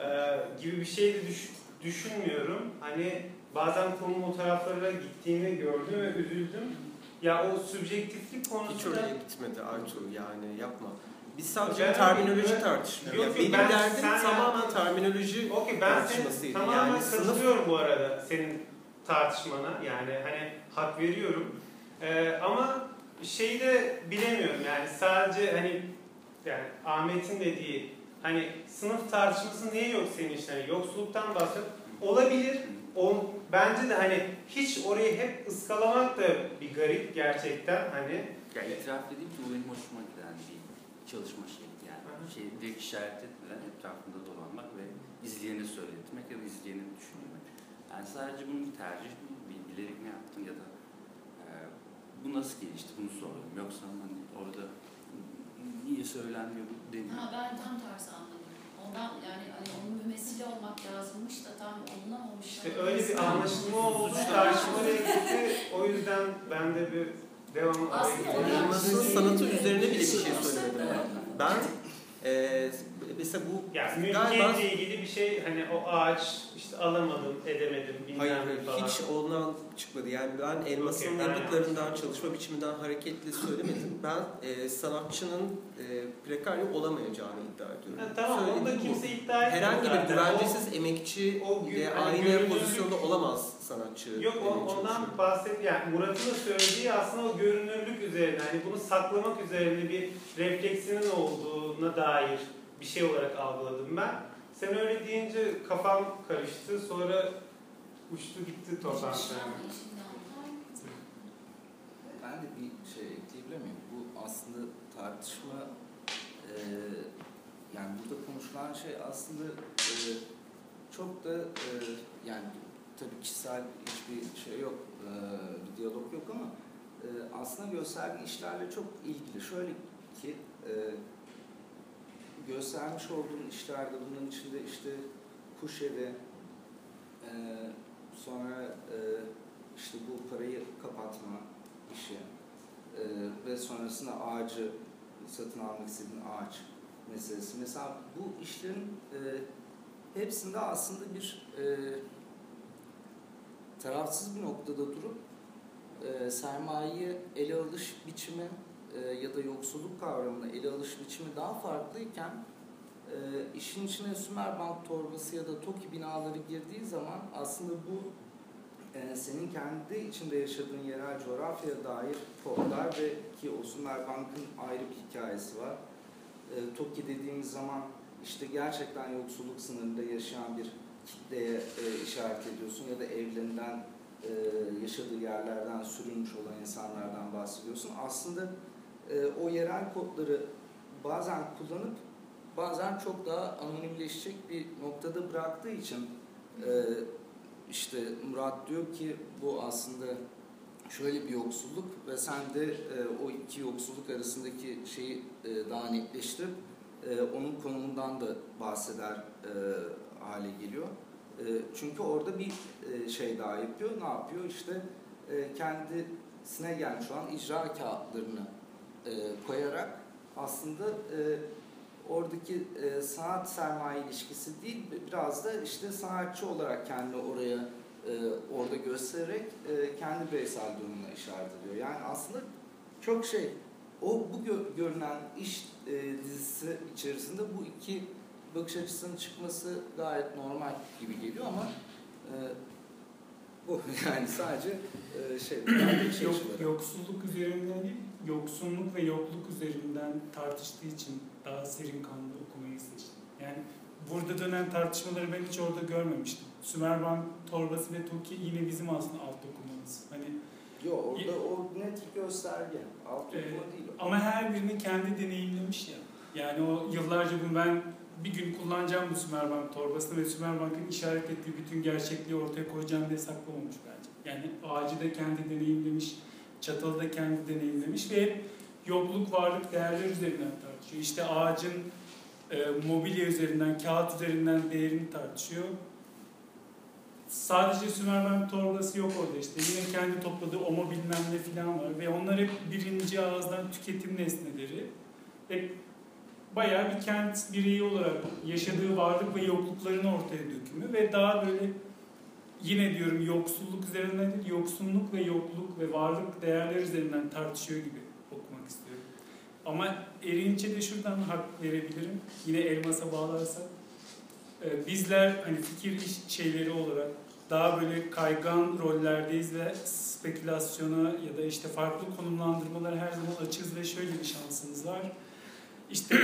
e, gibi bir şey de düş- düşünmüyorum. Hani bazen konunun o taraflara gittiğini gördüm ve üzüldüm. Ya o subjektiflik Hiç konusunda oraya gitmedi Artur yani yapma. Biz sadece Ben- terminoloji ben- tartışmıyoruz. Yok, Ya benim ben- derdim sen- tamamen terminoloji Okey ben tartışmasıydı. tamamen yani sınıf katılıyorum bu arada senin tartışmana yani hani hak veriyorum Ee, ama şeyi de bilemiyorum yani. Sadece hani yani Ahmet'in dediği hani sınıf tartışması niye yok senin için? Hani yoksulluktan bahset olabilir. O, bence de hani hiç orayı hep ıskalamak da bir garip gerçekten hani. Ya itiraf edeyim ki bu benim hoşuma giden bir çalışma şekli yani. Şey, direkt işaret etmeden etrafında dolanmak ve izleyene söyletmek ya da izleyeni düşünmek. Yani sadece bunun bir tercih mi, bir bilerek mi yaptın ya da bu nasıl gelişti bunu soruyorum. Yoksa hani orada niye söylenmiyor bu deniyor. Ha, ben tam tersi anladım. Ondan yani hani onun mümessili olmak lazımmış da tam olunamamış. işte öyle bir anlaşılma oldu tartışmalara gitti o yüzden ben de bir devamı Aslında şey- sanatı üzerine bile bir şey söylemedim ben. Ben e, mesela bu Yani galiba ilgili bir şey hani o ağaç işte alamadım, edemedim bilmem Hayır, hayır falan. hiç ondan çıkmadı. Yani ben elmasın ben yapıtlarından, çalışma biçiminden hareketle söylemedim. Ben e, sanatçının e, prekaryo olamayacağını iddia ediyorum. Ha, tamam onu da kimse iddia etmiyor Herhangi bir güvencesiz emekçi o gü- ile hani aynı görünürlük- pozisyonda olamaz sanatçı. Yok o- ondan bahset yani Murat'ın da söylediği aslında o görünürlük üzerine hani bunu saklamak üzerine bir refleksinin olduğuna dair bir şey olarak algıladım ben. Sen öyle deyince kafam karıştı sonra uçtu gitti toplantı. Ben de bir şey ekleyebilir miyim? Bu aslında tartışma e, yani burada konuşulan şey aslında e, çok da e, yani tabii kişisel hiçbir şey yok, e, bir diyalog yok ama e, aslında gösterdiği işlerle çok ilgili. Şöyle ki e, göstermiş olduğum işlerde bunun içinde işte kuş evi, e, sonra e, işte bu parayı kapatma işi e, ve sonrasında ağacı satın almak istediğin ağaç meselesi. Mesela bu işlerin e, hepsinde aslında bir e, tarafsız bir noktada durup e, sermayeyi ele alış biçimi e, ya da yoksulluk kavramını ele alış biçimi daha farklıyken e, işin içine Sümerbank torbası ya da TOKİ binaları girdiği zaman aslında bu e, senin kendi içinde yaşadığın yerel coğrafyaya dair kodlar ve ki o Sümerbank'ın ayrı bir hikayesi var. E, TOKİ dediğimiz zaman işte gerçekten yoksulluk sınırında yaşayan bir kitleye işaret ediyorsun ya da evlerinden yaşadığı yerlerden sürülmüş olan insanlardan bahsediyorsun. Aslında e, o yerel kodları bazen kullanıp bazen çok daha anonimleşecek bir noktada bıraktığı için e, işte Murat diyor ki bu aslında şöyle bir yoksulluk ve sen de e, o iki yoksulluk arasındaki şeyi e, daha netleştirip e, onun konumundan da bahseder e, hale geliyor. E, çünkü orada bir e, şey daha yapıyor. Ne yapıyor? İşte e, kendisine gelmiş olan icra kağıtlarını e, koyarak aslında e, oradaki e, sanat sermaye ilişkisi değil biraz da işte sanatçı olarak kendini oraya e, orada göstererek e, kendi bireysel durumuna işaret ediyor. Yani aslında çok şey o bu gö- görünen iş e, dizisi içerisinde bu iki bakış açısının çıkması gayet normal gibi geliyor ama e, bu yani sadece e, şey bakış Yok, yoksulluk üzerinden değil, yoksunluk ve yokluk üzerinden tartıştığı için daha serin kanlı okumayı seçtim. Yani burada dönen tartışmaları ben hiç orada görmemiştim. Sümerbank torbası ve Toki yine bizim aslında alt dokumamız. Hani Yok orada o net bir gösterge. Alt okuma değil o. ama her birini kendi deneyimlemiş ya. Yani o yıllarca bunu ben bir gün kullanacağım bu Sümerbank torbasını ve Sümerbank'ın işaret ettiği bütün gerçekliği ortaya koyacağım diye saklamamış bence. Yani ağacı da kendi deneyimlemiş, çatalı da kendi deneyimlemiş ve hep yokluk, varlık, değerler üzerinden tartışıyor. İşte ağacın e, mobilya üzerinden, kağıt üzerinden değerini tartışıyor. Sadece Sümerbank torbası yok orada işte. Yine kendi topladığı oma bilmem ne filan var. Ve onlar hep birinci ağızdan tüketim nesneleri. Ve bayağı bir kent bireyi olarak yaşadığı varlık ve yokluklarını ortaya dökümü. Ve daha böyle yine diyorum yoksulluk üzerinden değil, yoksunluk ve yokluk ve varlık değerler üzerinden tartışıyor gibi okumak istiyorum. Ama Erinç'e de şuradan hak verebilirim. Yine elmasa bağlarsak. Ee, bizler hani fikir iş şeyleri olarak daha böyle kaygan rollerdeyiz ve spekülasyona ya da işte farklı konumlandırmalara her zaman açığız ve şöyle bir şansımız var. İşte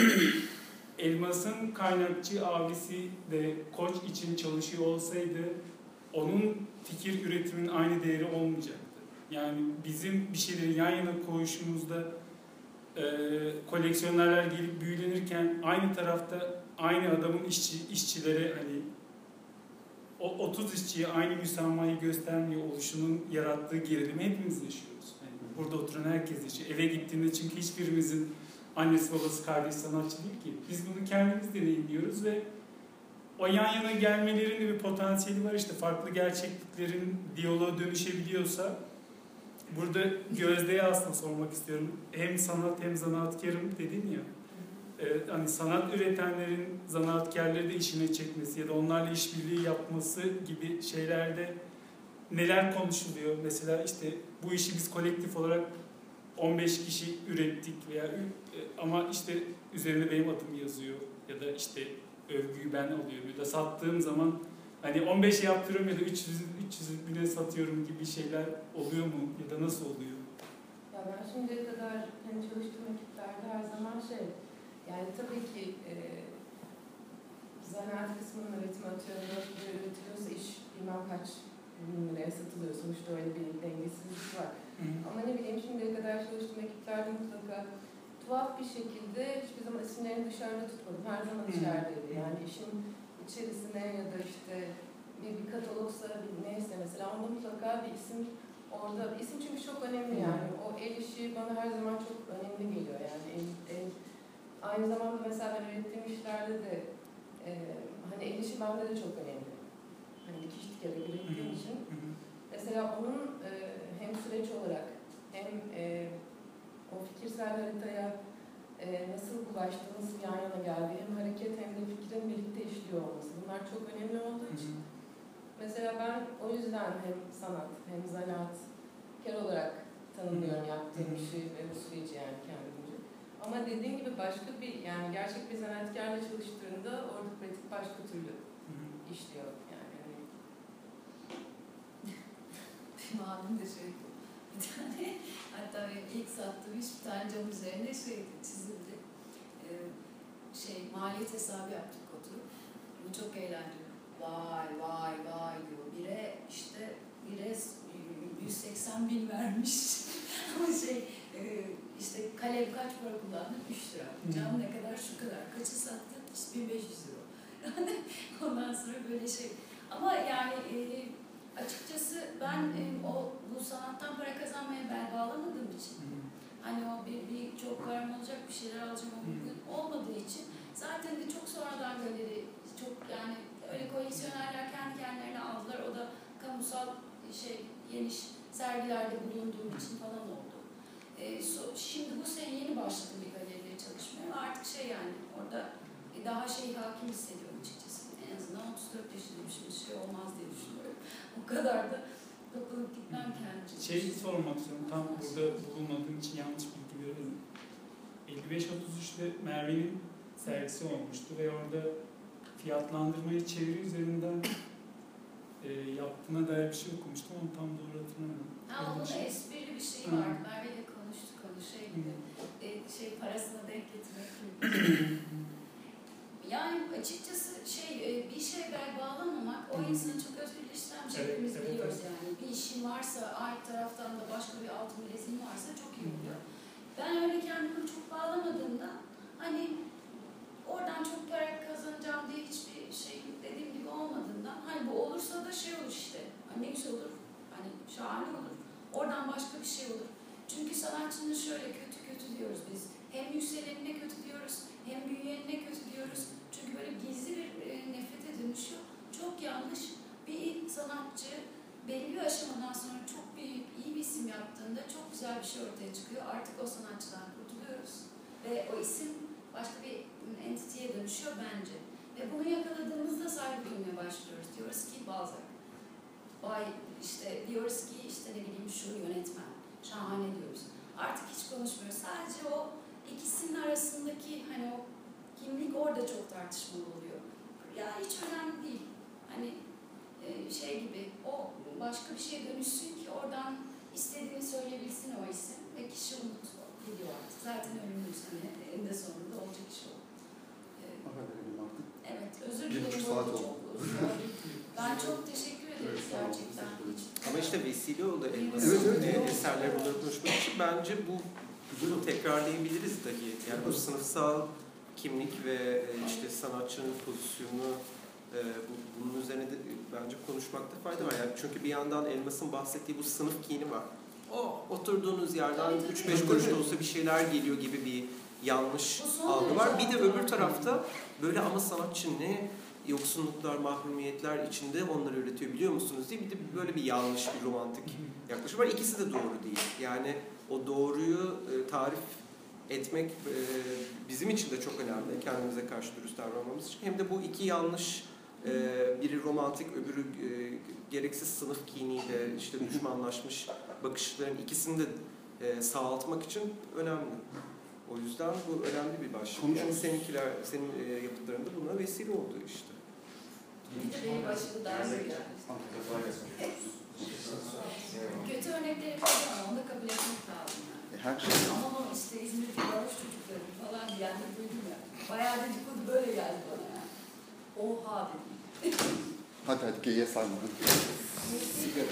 Elmas'ın kaynakçı abisi de koç için çalışıyor olsaydı onun fikir üretimin aynı değeri olmayacaktı. Yani bizim bir şeyleri yan yana koyuşumuzda e, koleksiyonerler gelip büyülenirken aynı tarafta aynı adamın işçi, işçilere hani o 30 işçiye aynı müsammayı göstermiyor oluşunun yarattığı gerilimi hepimiz yaşıyoruz. Yani burada oturan herkes yaşıyor. Eve gittiğinde çünkü hiçbirimizin annesi babası kardeş sanatçı değil ki. Biz bunu kendimiz deneyimliyoruz ve o yan yana gelmelerinin de bir potansiyeli var. İşte farklı gerçekliklerin diyaloğa dönüşebiliyorsa burada Gözde'ye aslında sormak istiyorum. Hem sanat hem zanaatkarım dedin ya. Ee, hani sanat üretenlerin zanaatkarları da işine çekmesi ya da onlarla işbirliği yapması gibi şeylerde neler konuşuluyor? Mesela işte bu işi biz kolektif olarak 15 kişi ürettik veya e, ama işte üzerine benim adım yazıyor ya da işte övgüyü ben alıyorum ya da sattığım zaman hani 15 yaptırıyorum ya da 300 300 bine satıyorum gibi şeyler oluyor mu ya da nasıl oluyor? Ya ben şimdiye kadar hani çalıştığım ekiplerde her zaman şey, yani tabii ki e, zanaat kısmının üretimi atıyorum, üretiliyorsa iş bilmem kaç bin liraya satılıyor. Sonuçta öyle bir dengesizlik var. Ama ne bileyim şimdiye kadar çalıştığım ekiplerde mutlaka tuhaf bir şekilde hiçbir zaman isimlerini dışarıda tutmadım. Her zaman içerideydi. Yani işin içerisine ya da işte bir, bir katalogsa bir neyse mesela onda mutlaka bir isim orada. isim çünkü çok önemli yani. O el işi bana her zaman çok önemli geliyor yani. El, el, aynı zamanda mesela ben ürettiğim işlerde de e, hani el işi bende de çok önemli. Hani dikiş dikerek ürettiğim için. Mesela onun e, hem süreç olarak hem e, o fikirsel haritaya e, nasıl ulaştı, nasıl yan yana geldi, hem hareket hem de fikrin birlikte işliyor olması. Bunlar çok önemli olduğu için. Mesela ben o yüzden hem sanat hem zanaatkar olarak tanımlıyorum yaptığım işi ve bu süreci yani kendimce. Ama dediğim gibi başka bir yani gerçek bir zanaatkarla çalıştığında orada pratik başka türlü işliyor yani. Abim de şey bir tane hatta benim ilk sattığım iş bir tane cam üzerine şeydi çizildi. Ee, şey maliyet hesabı yaptık oturup. Bu çok eğlenceli. Vay vay vay diyor. Bire işte bire 180 bin vermiş. Ama şey e, işte kalem kaç para kullandın? 3 lira. Cam ne kadar? Şu kadar. Kaçı sattın? İşte 1500 lira. Yani ondan sonra böyle şey. Ama yani e, açıkçası ben e, o bu sanattan para kazanmaya bel bağlamadığım için hani o bir, bir çok param olacak bir şeyler alacağım o mümkün olmadığı için zaten de çok sonradan galeri çok yani öyle koleksiyonerler kendi kendilerine aldılar o da kamusal şey geniş sergilerde bulunduğum için falan oldu. E, so- şimdi bu sene yeni başladım bir galeride çalışmaya ve artık şey yani orada e, daha şey hakim hissediyorum açıkçası. En azından 34 yaşındayım şimdi şey olmaz diye düşünüyorum. O kadar da dokulup gitmem kendimce. Şey sormak istiyorum, tam burada bulunmadığım için yanlış bilgi verelim. 55-33'te Merve'nin sergisi olmuştu ve orada fiyatlandırmayı çeviri üzerinden e, yaptığına dair bir şey okumuştum ama tam doğru hatırlamıyorum. Ha onun esprili bir şeyi Hı. vardı. Merve ile konuştuk onu şey gibi. E, şey parasına denk getirmek gibi. yani açıkçası şey e, bir şeyler bağlamamak o Hı. insanı çok özgürleştiren bir şey. Evet, Hepimiz evet, biliyoruz evet. yani. Bir işin varsa ait taraftan da başka bir altın bileziğin varsa çok iyi oluyor. Ben öyle kendimi çok bağlamadığımda hani oradan çok para kazanacağım diye hiçbir şey dediğim gibi olmadığında hani bu olursa da şey olur işte. Hani ne güzel olur. Hani şahane olur. Oradan başka bir şey olur. Çünkü sanatçının şöyle kötü kötü diyoruz biz. Hem yükselenine kötü diyoruz, hem büyüyenine kötü diyoruz. Çünkü böyle gizli bir e, nefrete dönüşüyor. Çok yanlış. Bir sanatçı belli bir aşamadan sonra çok büyük, iyi bir isim yaptığında çok güzel bir şey ortaya çıkıyor. Artık o sanatçıdan kurtuluyoruz. Ve o isim başka bir entiteye dönüşüyor bence. Ve bunu yakaladığımızda saygı duymaya başlıyoruz. Diyoruz ki Balzac. Vay işte diyoruz ki işte ne bileyim şu yönetmen. Şahane diyoruz. Artık hiç konuşmuyoruz. Sadece o ikisinin arasındaki hani o kimlik orada çok tartışmalı oluyor. Ya hiç önemli değil. Hani e, şey gibi o başka bir şeye dönüşsün ki oradan istediğini söyleyebilsin o isim ve kişi unut gidiyor artık. Zaten ölümlüyüz hani eninde sonunda olacak iş o. E, Evet, özür Bir dilerim. arada saat oldu. Ben çok teşekkür ederim gerçekten. Ama işte vesile oldu elması Evet, evet, evet. eserler bunları konuşmak için bence bu bunu tekrarlayabiliriz dahi. Yani bu sınıfsal kimlik ve e, işte sanatçının pozisyonu e, bu, bunun üzerine de bence konuşmakta fayda var. Yani çünkü bir yandan Elmas'ın bahsettiği bu sınıf kini var. O oturduğunuz yerden Tabii, tabii. 3-5 kuruş da olsa bir şeyler geliyor gibi bir yanlış algı var. Bir de öbür tarafta böyle ama sanatçı ne yoksunluklar, mahrumiyetler içinde onları üretiyor biliyor musunuz diye bir de böyle bir yanlış bir romantik yaklaşım var. İkisi de doğru değil. Yani o doğruyu e, tarif etmek e, bizim için de çok önemli. Kendimize karşı dürüst davranmamız için. Hem de bu iki yanlış e, biri romantik, öbürü e, gereksiz sınıf kiniyle işte düşmanlaşmış bakışların ikisini de e, sağaltmak için önemli. O yüzden bu önemli bir başlık. Yani Konuşuruz. seninkiler, senin e, yapıtlarında buna vesile oldu işte. Kötü örnekleri koyacağım, onu da kabul etmek lazım. Her şey. Ama o işte İzmir'deki varoş çocukları falan diyenleri duydum ya. Bayağı dedikodu böyle geldi bana yani. Oha dedim. Hadi hadi geyiğe saymadın. Neyse.